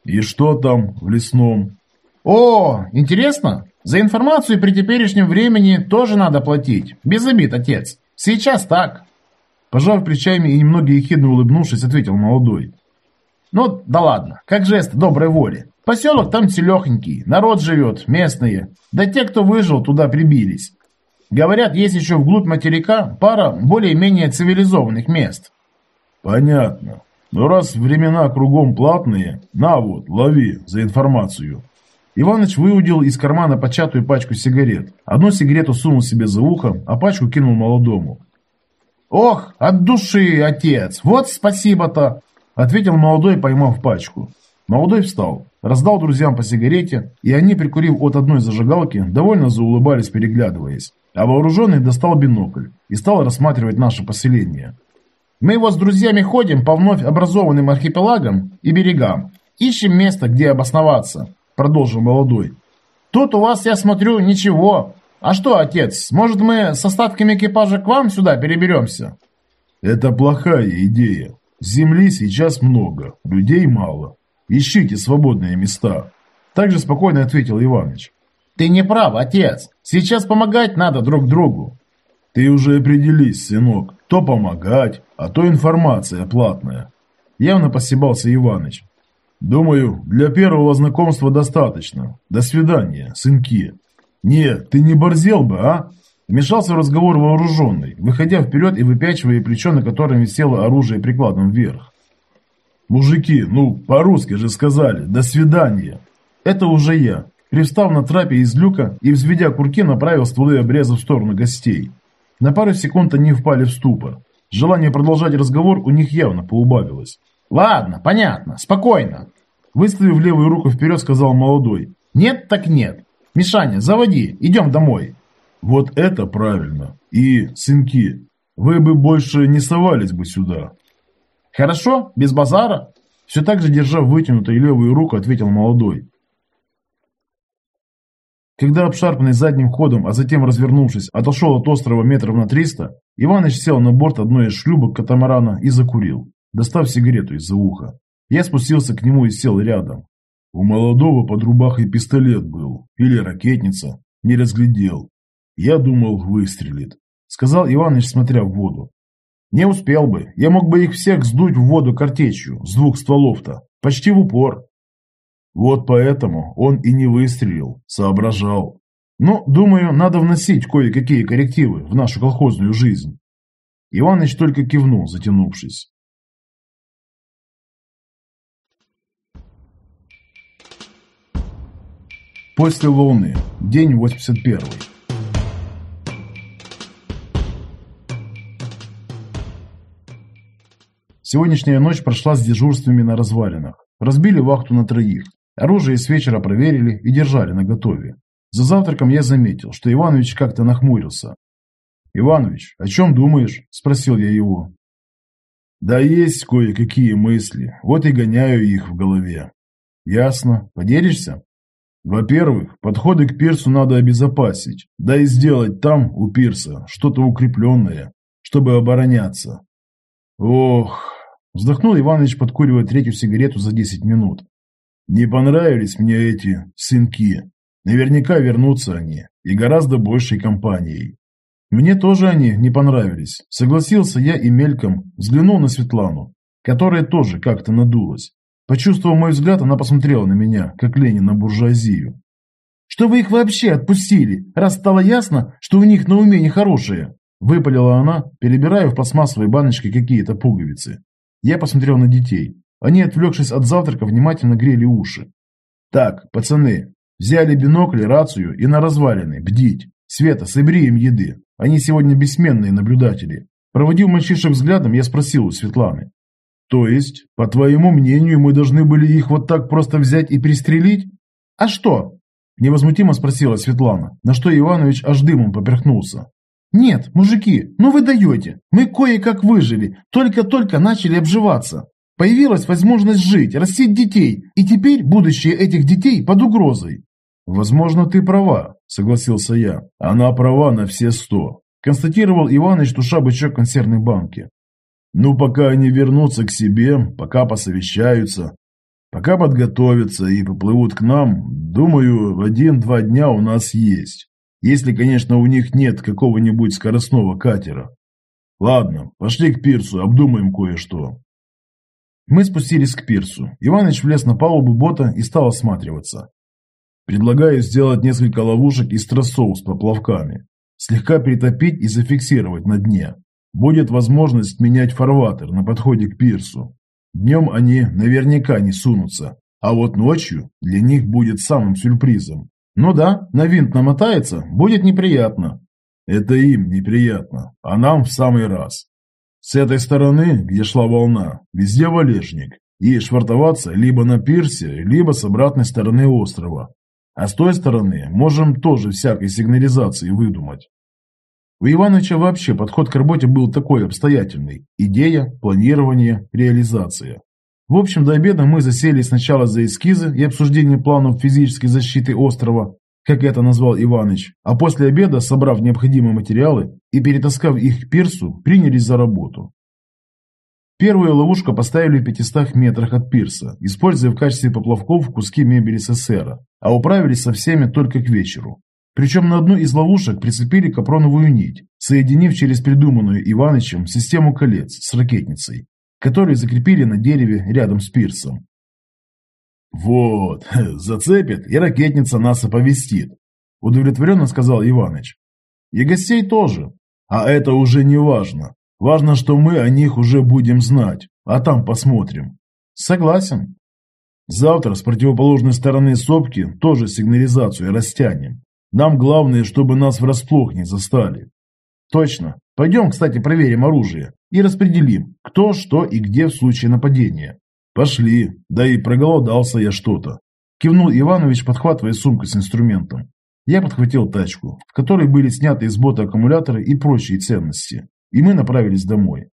И что там в лесном? О, интересно? За информацию при теперешнем времени тоже надо платить. Без обид, отец. Сейчас так. Пожав плечами и немного ехидно улыбнувшись, ответил молодой. Ну, да ладно, как жест доброй воли. Поселок там селехонький, народ живет, местные. Да те, кто выжил, туда прибились. Говорят, есть еще вглубь материка пара более-менее цивилизованных мест. Понятно. Но раз времена кругом платные, на вот, лови за информацию. Иваныч выудил из кармана початую пачку сигарет. Одну сигарету сунул себе за ухо, а пачку кинул молодому. «Ох, от души, отец! Вот спасибо-то!» Ответил молодой, поймав пачку. Молодой встал, раздал друзьям по сигарете, и они, прикурив от одной зажигалки, довольно заулыбались, переглядываясь. А вооруженный достал бинокль и стал рассматривать наше поселение. «Мы вот с друзьями ходим по вновь образованным архипелагам и берегам. Ищем место, где обосноваться продолжил молодой. «Тут у вас, я смотрю, ничего. А что, отец, может мы с остатками экипажа к вам сюда переберемся?» «Это плохая идея. Земли сейчас много, людей мало. Ищите свободные места». Также спокойно ответил Иваныч. «Ты не прав, отец. Сейчас помогать надо друг другу». «Ты уже определись, сынок, то помогать, а то информация платная». Явно посебался Иваныч. Думаю, для первого знакомства достаточно. До свидания, сынки. Нет, ты не борзел бы, а? Вмешался в разговор вооруженный, выходя вперед и выпячивая плечо, на котором висело оружие прикладом вверх. Мужики, ну, по-русски же сказали, до свидания. Это уже я. Привстав на трапе из люка и, взведя курки, направил стволы обреза в сторону гостей. На пару секунд они впали в ступор. Желание продолжать разговор у них явно поубавилось. «Ладно, понятно, спокойно», – выставив левую руку вперед, сказал молодой. «Нет так нет. Мишаня, заводи, идем домой». «Вот это правильно. И, сынки, вы бы больше не совались бы сюда». «Хорошо, без базара», – все так же, держа вытянутой левую руку, ответил молодой. Когда обшарпанный задним ходом, а затем развернувшись, отошел от острова метров на триста, Иваныч сел на борт одной из шлюпок катамарана и закурил достав сигарету из-за уха. Я спустился к нему и сел рядом. У молодого под рубахой пистолет был, или ракетница, не разглядел. Я думал, выстрелит, сказал Иваныч, смотря в воду. Не успел бы, я мог бы их всех сдуть в воду картечью, с двух стволов-то, почти в упор. Вот поэтому он и не выстрелил, соображал. Но, ну, думаю, надо вносить кое-какие коррективы в нашу колхозную жизнь. Иваныч только кивнул, затянувшись. После Луны. День 81. Сегодняшняя ночь прошла с дежурствами на развалинах. Разбили вахту на троих. Оружие с вечера проверили и держали наготове. За завтраком я заметил, что Иванович как-то нахмурился. «Иванович, о чем думаешь?» – спросил я его. Да есть кое-какие мысли, вот и гоняю их в голове. Ясно. Поделишься? Во-первых, подходы к пирсу надо обезопасить, да и сделать там, у пирса, что-то укрепленное, чтобы обороняться. Ох, вздохнул Иванович, подкуривая третью сигарету за 10 минут. Не понравились мне эти сынки. Наверняка вернутся они, и гораздо большей компанией. Мне тоже они не понравились. Согласился я и мельком взглянул на Светлану, которая тоже как-то надулась. Почувствовав мой взгляд, она посмотрела на меня, как Ленин на буржуазию. «Что вы их вообще отпустили, раз стало ясно, что у них на уме нехорошее?» Выпалила она, перебирая в пластмассовой баночке какие-то пуговицы. Я посмотрел на детей. Они, отвлекшись от завтрака, внимательно грели уши. «Так, пацаны, взяли бинокль, рацию и на развалины, бдить. Света, собери им еды. Они сегодня бессменные наблюдатели». Проводив мальчишек взглядом, я спросил у Светланы. То есть, по твоему мнению, мы должны были их вот так просто взять и пристрелить? А что? Невозмутимо спросила Светлана, на что Иванович аж дымом поперхнулся. «Нет, мужики, ну вы даете. Мы кое-как выжили, только-только начали обживаться. Появилась возможность жить, растить детей, и теперь будущее этих детей под угрозой». «Возможно, ты права», — согласился я. «Она права на все сто», — констатировал Иваныч, туша бычок консервной банки. Ну, пока они вернутся к себе, пока посовещаются, пока подготовятся и поплывут к нам, думаю, в один-два дня у нас есть. Если, конечно, у них нет какого-нибудь скоростного катера. Ладно, пошли к пирсу, обдумаем кое-что. Мы спустились к пирсу. Иваныч влез на палубу бота и стал осматриваться. Предлагаю сделать несколько ловушек из тросов с поплавками. Слегка притопить и зафиксировать на дне. Будет возможность менять фарватер на подходе к пирсу. Днем они наверняка не сунутся, а вот ночью для них будет самым сюрпризом. Ну да, на винт намотается, будет неприятно. Это им неприятно, а нам в самый раз. С этой стороны, где шла волна, везде валежник, и швартоваться либо на пирсе, либо с обратной стороны острова. А с той стороны можем тоже всякой сигнализации выдумать. У Ивановича вообще подход к работе был такой обстоятельный. Идея, планирование, реализация. В общем, до обеда мы засели сначала за эскизы и обсуждение планов физической защиты острова, как это назвал Иваныч, а после обеда, собрав необходимые материалы и перетаскав их к пирсу, принялись за работу. Первую ловушку поставили в 500 метрах от пирса, используя в качестве поплавков куски мебели СССР, а управились со всеми только к вечеру. Причем на одну из ловушек прицепили капроновую нить, соединив через придуманную Иванычем систему колец с ракетницей, которые закрепили на дереве рядом с пирсом. «Вот, зацепит, и ракетница нас оповестит», – удовлетворенно сказал Иваныч. «И гостей тоже. А это уже не важно. Важно, что мы о них уже будем знать, а там посмотрим». «Согласен». «Завтра с противоположной стороны сопки тоже сигнализацию растянем. Нам главное, чтобы нас врасплох не застали. Точно. Пойдем, кстати, проверим оружие и распределим, кто, что и где в случае нападения. Пошли. Да и проголодался я что-то. Кивнул Иванович, подхватывая сумку с инструментом. Я подхватил тачку, в которой были сняты из бота аккумуляторы и прочие ценности. И мы направились домой.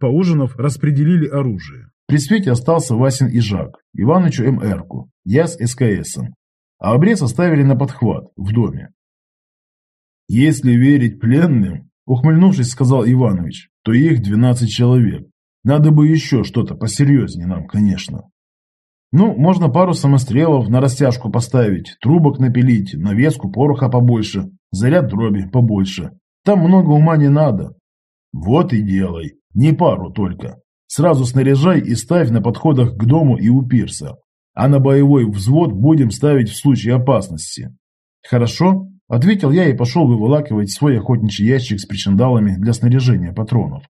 Поужинав, распределили оружие. При свете остался Васин и Жак, Иванычу МРку, я с СКСом, а обрез оставили на подхват, в доме. «Если верить пленным, — ухмыльнувшись, сказал Иванович, — то их 12 человек. Надо бы еще что-то посерьезнее нам, конечно». «Ну, можно пару самострелов на растяжку поставить, трубок напилить, навеску пороха побольше, заряд дроби побольше. Там много ума не надо». «Вот и делай. Не пару только. Сразу снаряжай и ставь на подходах к дому и у пирса а на боевой взвод будем ставить в случае опасности. Хорошо, ответил я и пошел выволакивать свой охотничий ящик с причиндалами для снаряжения патронов.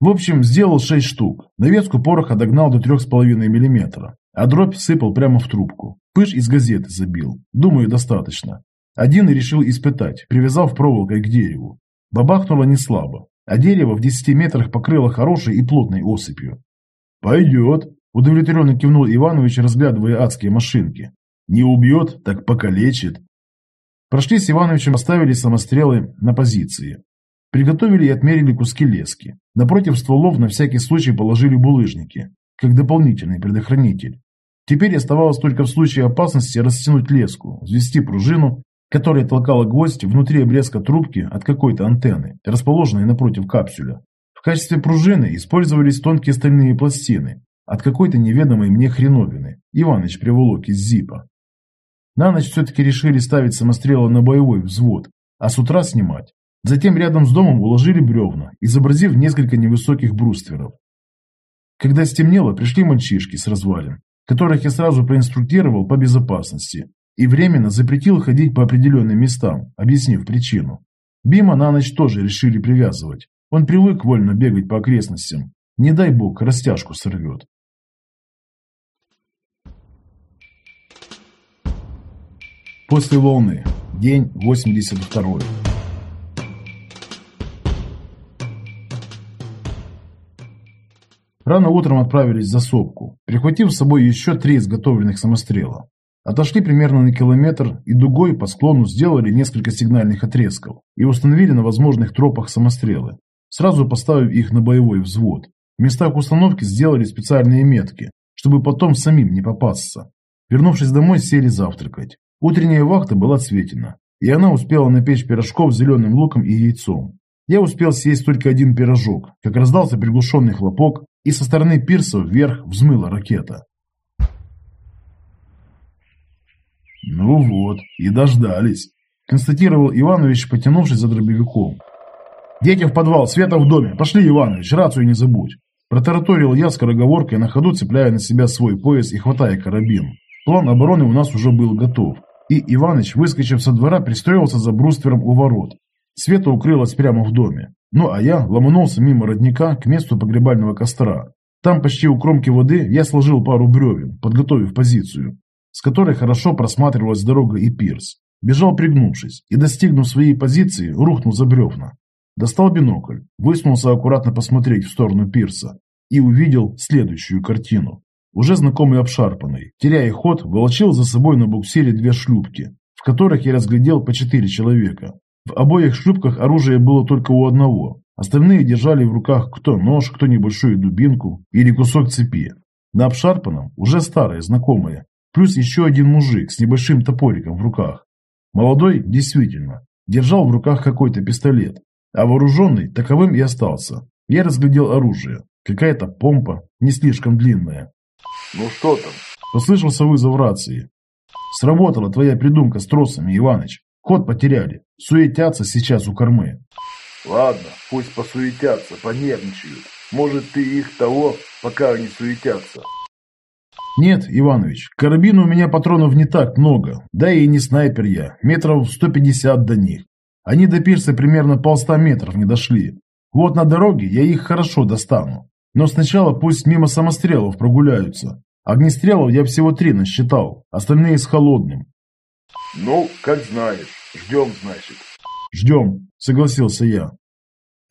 В общем, сделал шесть штук. Навеску пороха догнал до 3,5 мм, а дробь сыпал прямо в трубку. Пыш из газеты забил. Думаю, достаточно. Один решил испытать, привязав проволокой к дереву. Бабахнуло не слабо, а дерево в 10 метрах покрыло хорошей и плотной осыпью. «Пойдет», Удовлетворенно кивнул Иванович, разглядывая адские машинки. Не убьет, так покалечит. Прошли с Ивановичем, оставили самострелы на позиции. Приготовили и отмерили куски лески. Напротив стволов на всякий случай положили булыжники, как дополнительный предохранитель. Теперь оставалось только в случае опасности растянуть леску, взвести пружину, которая толкала гвоздь внутри обрезка трубки от какой-то антенны, расположенной напротив капсюля. В качестве пружины использовались тонкие стальные пластины от какой-то неведомой мне хреновины. Иваныч приволок из зипа. На ночь все-таки решили ставить самострелы на боевой взвод, а с утра снимать. Затем рядом с домом уложили бревна, изобразив несколько невысоких брустверов. Когда стемнело, пришли мальчишки с развалин, которых я сразу проинструктировал по безопасности и временно запретил ходить по определенным местам, объяснив причину. Бима на ночь тоже решили привязывать. Он привык вольно бегать по окрестностям. Не дай бог, растяжку сорвет. После волны. День 82. Рано утром отправились за сопку, прихватив с собой еще три изготовленных самострела. Отошли примерно на километр и дугой по склону сделали несколько сигнальных отрезков и установили на возможных тропах самострелы, сразу поставив их на боевой взвод. В местах установки сделали специальные метки, чтобы потом самим не попасться. Вернувшись домой, сели завтракать. Утренняя вахта была Цветина, и она успела напечь пирожков с зеленым луком и яйцом. Я успел съесть только один пирожок, как раздался приглушенный хлопок, и со стороны пирса вверх взмыла ракета. «Ну вот, и дождались», – констатировал Иванович, потянувшись за дробовиком. «Дети в подвал, света в доме. Пошли, Иванович, рацию не забудь». Протараторил я скороговоркой, на ходу цепляя на себя свой пояс и хватая карабин. План обороны у нас уже был готов. И Иваныч, выскочив со двора, пристроился за бруствером у ворот. Света укрылась прямо в доме. Ну а я ломанулся мимо родника к месту погребального костра. Там почти у кромки воды я сложил пару бревен, подготовив позицию с которой хорошо просматривалась дорога и пирс. Бежал пригнувшись и, достигнув своей позиции, рухнул за бревна. Достал бинокль, высунулся аккуратно посмотреть в сторону пирса и увидел следующую картину. Уже знакомый обшарпанный, теряя ход, волочил за собой на буксире две шлюпки, в которых я разглядел по четыре человека. В обоих шлюпках оружие было только у одного, остальные держали в руках кто нож, кто небольшую дубинку или кусок цепи. На обшарпанном, уже старые, знакомые, Плюс еще один мужик с небольшим топориком в руках. Молодой, действительно, держал в руках какой-то пистолет, а вооруженный таковым и остался. Я разглядел оружие. Какая-то помпа, не слишком длинная. «Ну что там?» Послышался вызов рации. «Сработала твоя придумка с тросами, Иваныч. Ход потеряли. Суетятся сейчас у кормы». «Ладно, пусть посуетятся, понервничают. Может, ты их того, пока они суетятся». «Нет, Иванович, карабина у меня патронов не так много, да и не снайпер я, метров 150 до них. Они до пирса примерно полста метров не дошли. Вот на дороге я их хорошо достану. Но сначала пусть мимо самострелов прогуляются. Огнестрелов я всего три насчитал, остальные с холодным». «Ну, как знаешь. Ждем, значит». «Ждем», согласился я.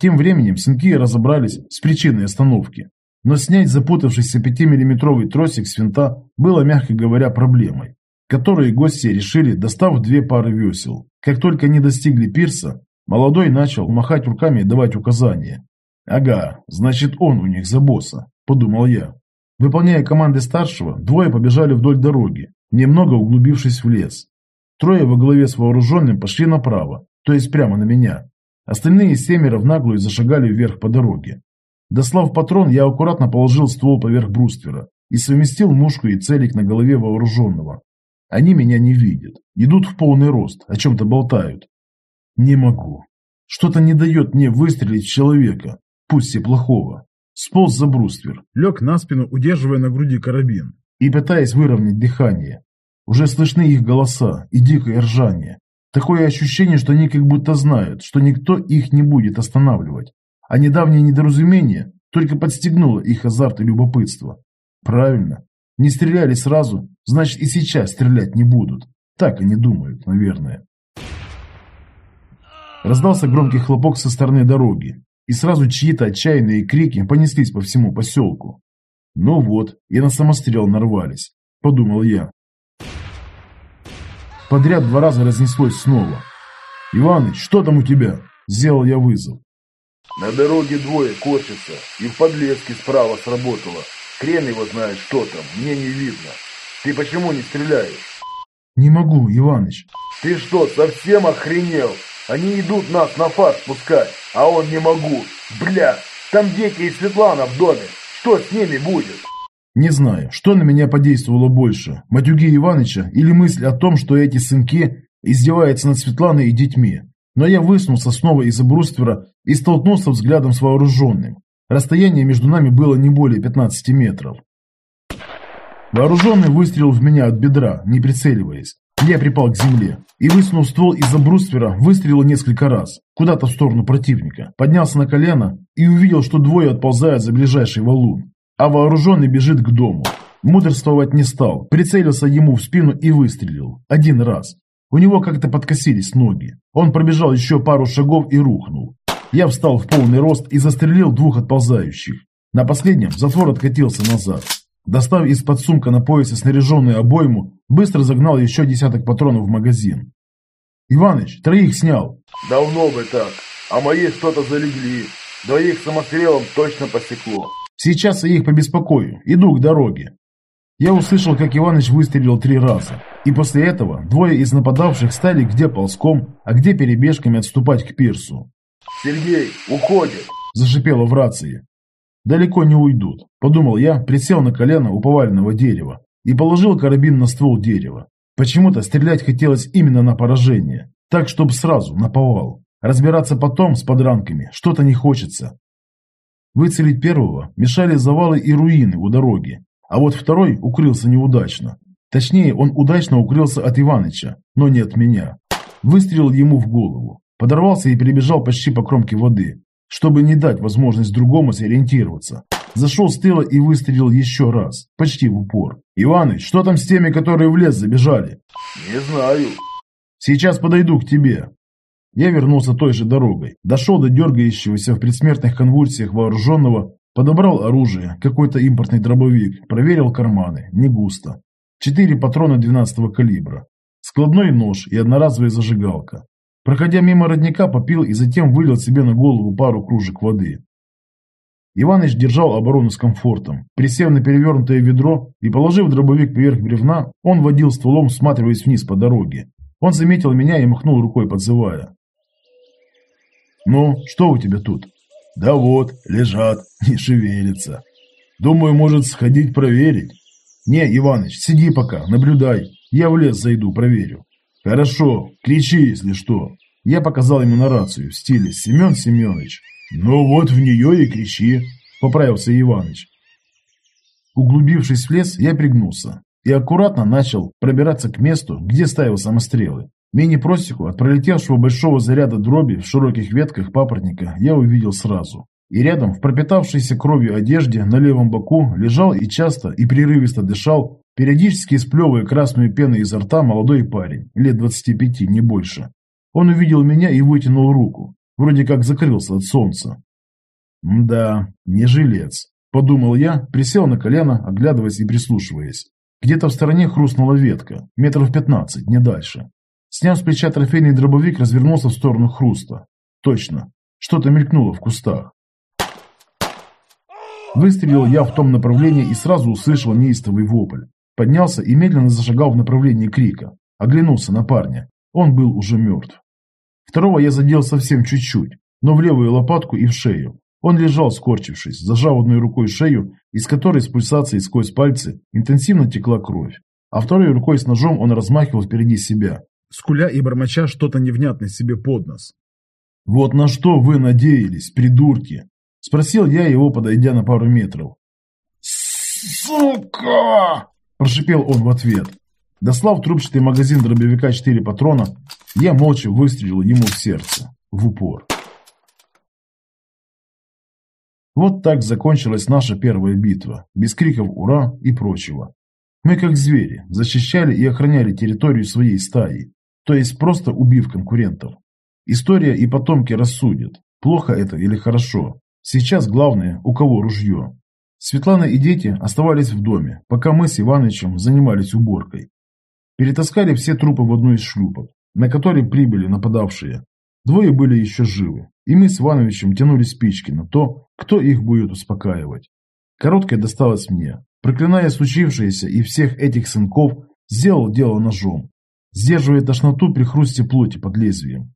Тем временем сынки разобрались с причиной остановки. Но снять запутавшийся 5-миллиметровый тросик с винта было, мягко говоря, проблемой, которую гости решили, достав две пары весел. Как только они достигли пирса, молодой начал махать руками и давать указания. «Ага, значит он у них за босса», – подумал я. Выполняя команды старшего, двое побежали вдоль дороги, немного углубившись в лес. Трое во главе с вооруженным пошли направо, то есть прямо на меня. Остальные семеро в наглую зашагали вверх по дороге. Дослав патрон, я аккуратно положил ствол поверх бруствера и совместил мушку и целик на голове вооруженного. Они меня не видят, идут в полный рост, о чем-то болтают. Не могу. Что-то не дает мне выстрелить в человека, пусть и плохого. Сполз за бруствер, лег на спину, удерживая на груди карабин и пытаясь выровнять дыхание. Уже слышны их голоса и дикое ржание. Такое ощущение, что они как будто знают, что никто их не будет останавливать. А недавнее недоразумение только подстегнуло их азарт и любопытство. Правильно. Не стреляли сразу, значит и сейчас стрелять не будут. Так они думают, наверное. Раздался громкий хлопок со стороны дороги, и сразу чьи-то отчаянные крики понеслись по всему поселку. Ну вот, и на самострел нарвались, подумал я. Подряд два раза разнеслось снова. «Иваныч, что там у тебя?» Сделал я вызов. На дороге двое корчатся, и в подлеске справа сработало. Хрен его знает, что там, мне не видно. Ты почему не стреляешь? Не могу, Иваныч. Ты что, совсем охренел? Они идут нас на фарш пускать, а он не могу. Бля, там дети и Светлана в доме. Что с ними будет? Не знаю, что на меня подействовало больше, матюги Иваныча или мысль о том, что эти сынки издеваются над Светланой и детьми. Но я высунулся снова из-за бруствера и столкнулся взглядом с вооруженным. Расстояние между нами было не более 15 метров. Вооруженный выстрелил в меня от бедра, не прицеливаясь. Я припал к земле и, высунув ствол из-за бруствера, выстрелил несколько раз, куда-то в сторону противника, поднялся на колено и увидел, что двое отползают за ближайший валун, а вооруженный бежит к дому. Мудрствовать не стал, прицелился ему в спину и выстрелил. Один раз. У него как-то подкосились ноги. Он пробежал еще пару шагов и рухнул. Я встал в полный рост и застрелил двух отползающих. На последнем затвор откатился назад. Достав из-под сумка на поясе снаряженную обойму, быстро загнал еще десяток патронов в магазин. «Иваныч, троих снял!» «Давно бы так, а мои что-то залегли. Двоих самострелом точно посекло». «Сейчас я их побеспокою. Иду к дороге». Я услышал, как Иваныч выстрелил три раза, и после этого двое из нападавших стали где ползком, а где перебежками отступать к пирсу. «Сергей, уходит!» – зашипело в рации. «Далеко не уйдут», – подумал я, присел на колено у поваленного дерева и положил карабин на ствол дерева. Почему-то стрелять хотелось именно на поражение, так, чтобы сразу, на повал. Разбираться потом с подранками что-то не хочется. Выцелить первого мешали завалы и руины у дороги, а вот второй укрылся неудачно. Точнее, он удачно укрылся от Иваныча, но не от меня. Выстрелил ему в голову. Подорвался и перебежал почти по кромке воды, чтобы не дать возможность другому сориентироваться. Зашел с тыла и выстрелил еще раз, почти в упор. «Иваныч, что там с теми, которые в лес забежали?» «Не знаю». «Сейчас подойду к тебе». Я вернулся той же дорогой, дошел до дергающегося в предсмертных конвульсиях вооруженного, подобрал оружие, какой-то импортный дробовик, проверил карманы, не густо. Четыре патрона 12 калибра, складной нож и одноразовая зажигалка. Проходя мимо родника, попил и затем вылил себе на голову пару кружек воды. Иваныч держал оборону с комфортом. Присев на перевернутое ведро и положив дробовик поверх бревна, он водил стволом, всматриваясь вниз по дороге. Он заметил меня и махнул рукой, подзывая. «Ну, что у тебя тут?» «Да вот, лежат, не шевелятся. Думаю, может, сходить проверить?» «Не, Иваныч, сиди пока, наблюдай. Я в лес зайду, проверю». «Хорошо, кричи, если что». Я показал ему на рацию в стиле «Семен Семенович». «Ну вот в нее и кричи», – поправился Иваныч. Углубившись в лес, я пригнулся и аккуратно начал пробираться к месту, где ставил самострелы. Мини-просеку от пролетевшего большого заряда дроби в широких ветках папоротника я увидел сразу. И рядом, в пропитавшейся кровью одежде, на левом боку, лежал и часто, и прерывисто дышал Периодически сплевывая красную пену изо рта молодой парень, лет 25, не больше. Он увидел меня и вытянул руку, вроде как закрылся от солнца. «Да, не жилец», – подумал я, присел на колено, оглядываясь и прислушиваясь. Где-то в стороне хрустнула ветка, метров пятнадцать, не дальше. Сняв с плеча трофейный дробовик, развернулся в сторону хруста. Точно, что-то мелькнуло в кустах. Выстрелил я в том направлении и сразу услышал неистовый вопль. Поднялся и медленно зашагал в направлении крика. Оглянулся на парня. Он был уже мертв. Второго я задел совсем чуть-чуть, но в левую лопатку и в шею. Он лежал, скорчившись, зажав одной рукой шею, из которой с пульсацией сквозь пальцы интенсивно текла кровь. А второй рукой с ножом он размахивал впереди себя, скуля и бормоча что-то невнятное себе под нос. «Вот на что вы надеялись, придурки?» – спросил я его, подойдя на пару метров. «Сука!» Прошипел он в ответ. Дослав трубчатый магазин дробовика 4 патрона, я молча выстрелил ему в сердце, в упор. Вот так закончилась наша первая битва, без криков «Ура!» и прочего. Мы, как звери, защищали и охраняли территорию своей стаи, то есть просто убив конкурентов. История и потомки рассудят, плохо это или хорошо. Сейчас главное, у кого ружье. Светлана и дети оставались в доме, пока мы с Иванычем занимались уборкой. Перетаскали все трупы в одну из шлюпок, на которой прибыли нападавшие. Двое были еще живы, и мы с Ивановичем тянули спички на то, кто их будет успокаивать. Короткая досталась мне. Проклиная случившееся и всех этих сынков, сделал дело ножом, сдерживая тошноту при хрусте плоти под лезвием.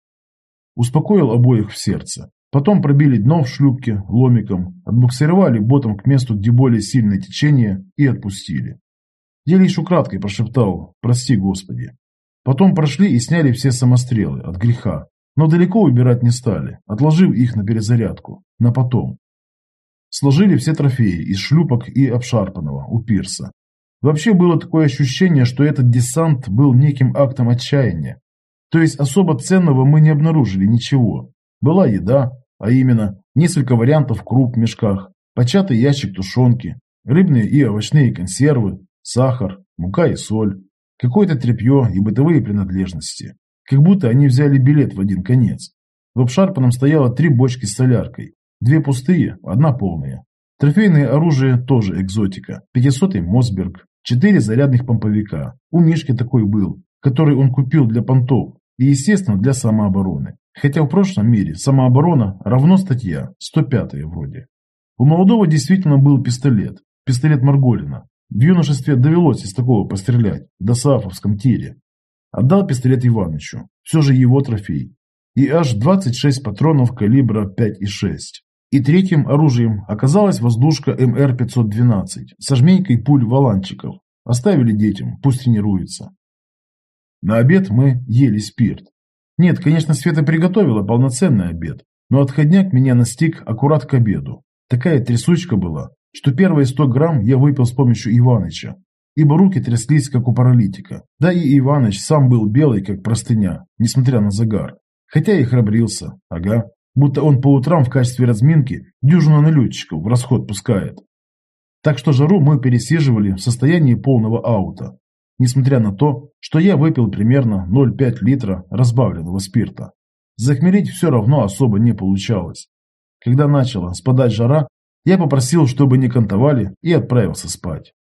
Успокоил обоих в сердце. Потом пробили дно в шлюпке ломиком, отбуксировали ботом к месту, где более сильное течение, и отпустили. Я лишь украдкой прошептал «Прости, Господи». Потом прошли и сняли все самострелы от греха, но далеко убирать не стали, отложив их на перезарядку, на потом. Сложили все трофеи из шлюпок и обшарпанного у пирса. Вообще было такое ощущение, что этот десант был неким актом отчаяния. То есть особо ценного мы не обнаружили ничего. Была еда, а именно несколько вариантов круп в мешках, початый ящик тушенки, рыбные и овощные консервы, сахар, мука и соль, какое-то тряпье и бытовые принадлежности. Как будто они взяли билет в один конец. В обшарпанном стояло три бочки с соляркой, две пустые, одна полная. Трофейное оружие тоже экзотика, 500-й Мосберг, четыре зарядных помповика. У Мишки такой был, который он купил для понтов и, естественно, для самообороны. Хотя в прошлом мире самооборона равно статья, 105 вроде. У молодого действительно был пистолет, пистолет Марголина. В юношестве довелось из такого пострелять, в досаафовском тире. Отдал пистолет Иванычу, все же его трофей. И аж 26 патронов калибра 5,6. И третьим оружием оказалась воздушка МР-512 со жменькой пуль валанчиков. Оставили детям, пусть тренируются. На обед мы ели спирт. Нет, конечно, Света приготовила полноценный обед, но отходняк меня настиг аккурат к обеду. Такая трясучка была, что первые 100 грамм я выпил с помощью Иваныча, ибо руки тряслись, как у паралитика. Да и Иваныч сам был белый, как простыня, несмотря на загар. Хотя и храбрился, ага, будто он по утрам в качестве разминки дюжину налетчиков в расход пускает. Так что жару мы пересиживали в состоянии полного аута, несмотря на то, что я выпил примерно 0,5 литра разбавленного спирта. Захмелить все равно особо не получалось. Когда начала спадать жара, я попросил, чтобы не кантовали, и отправился спать.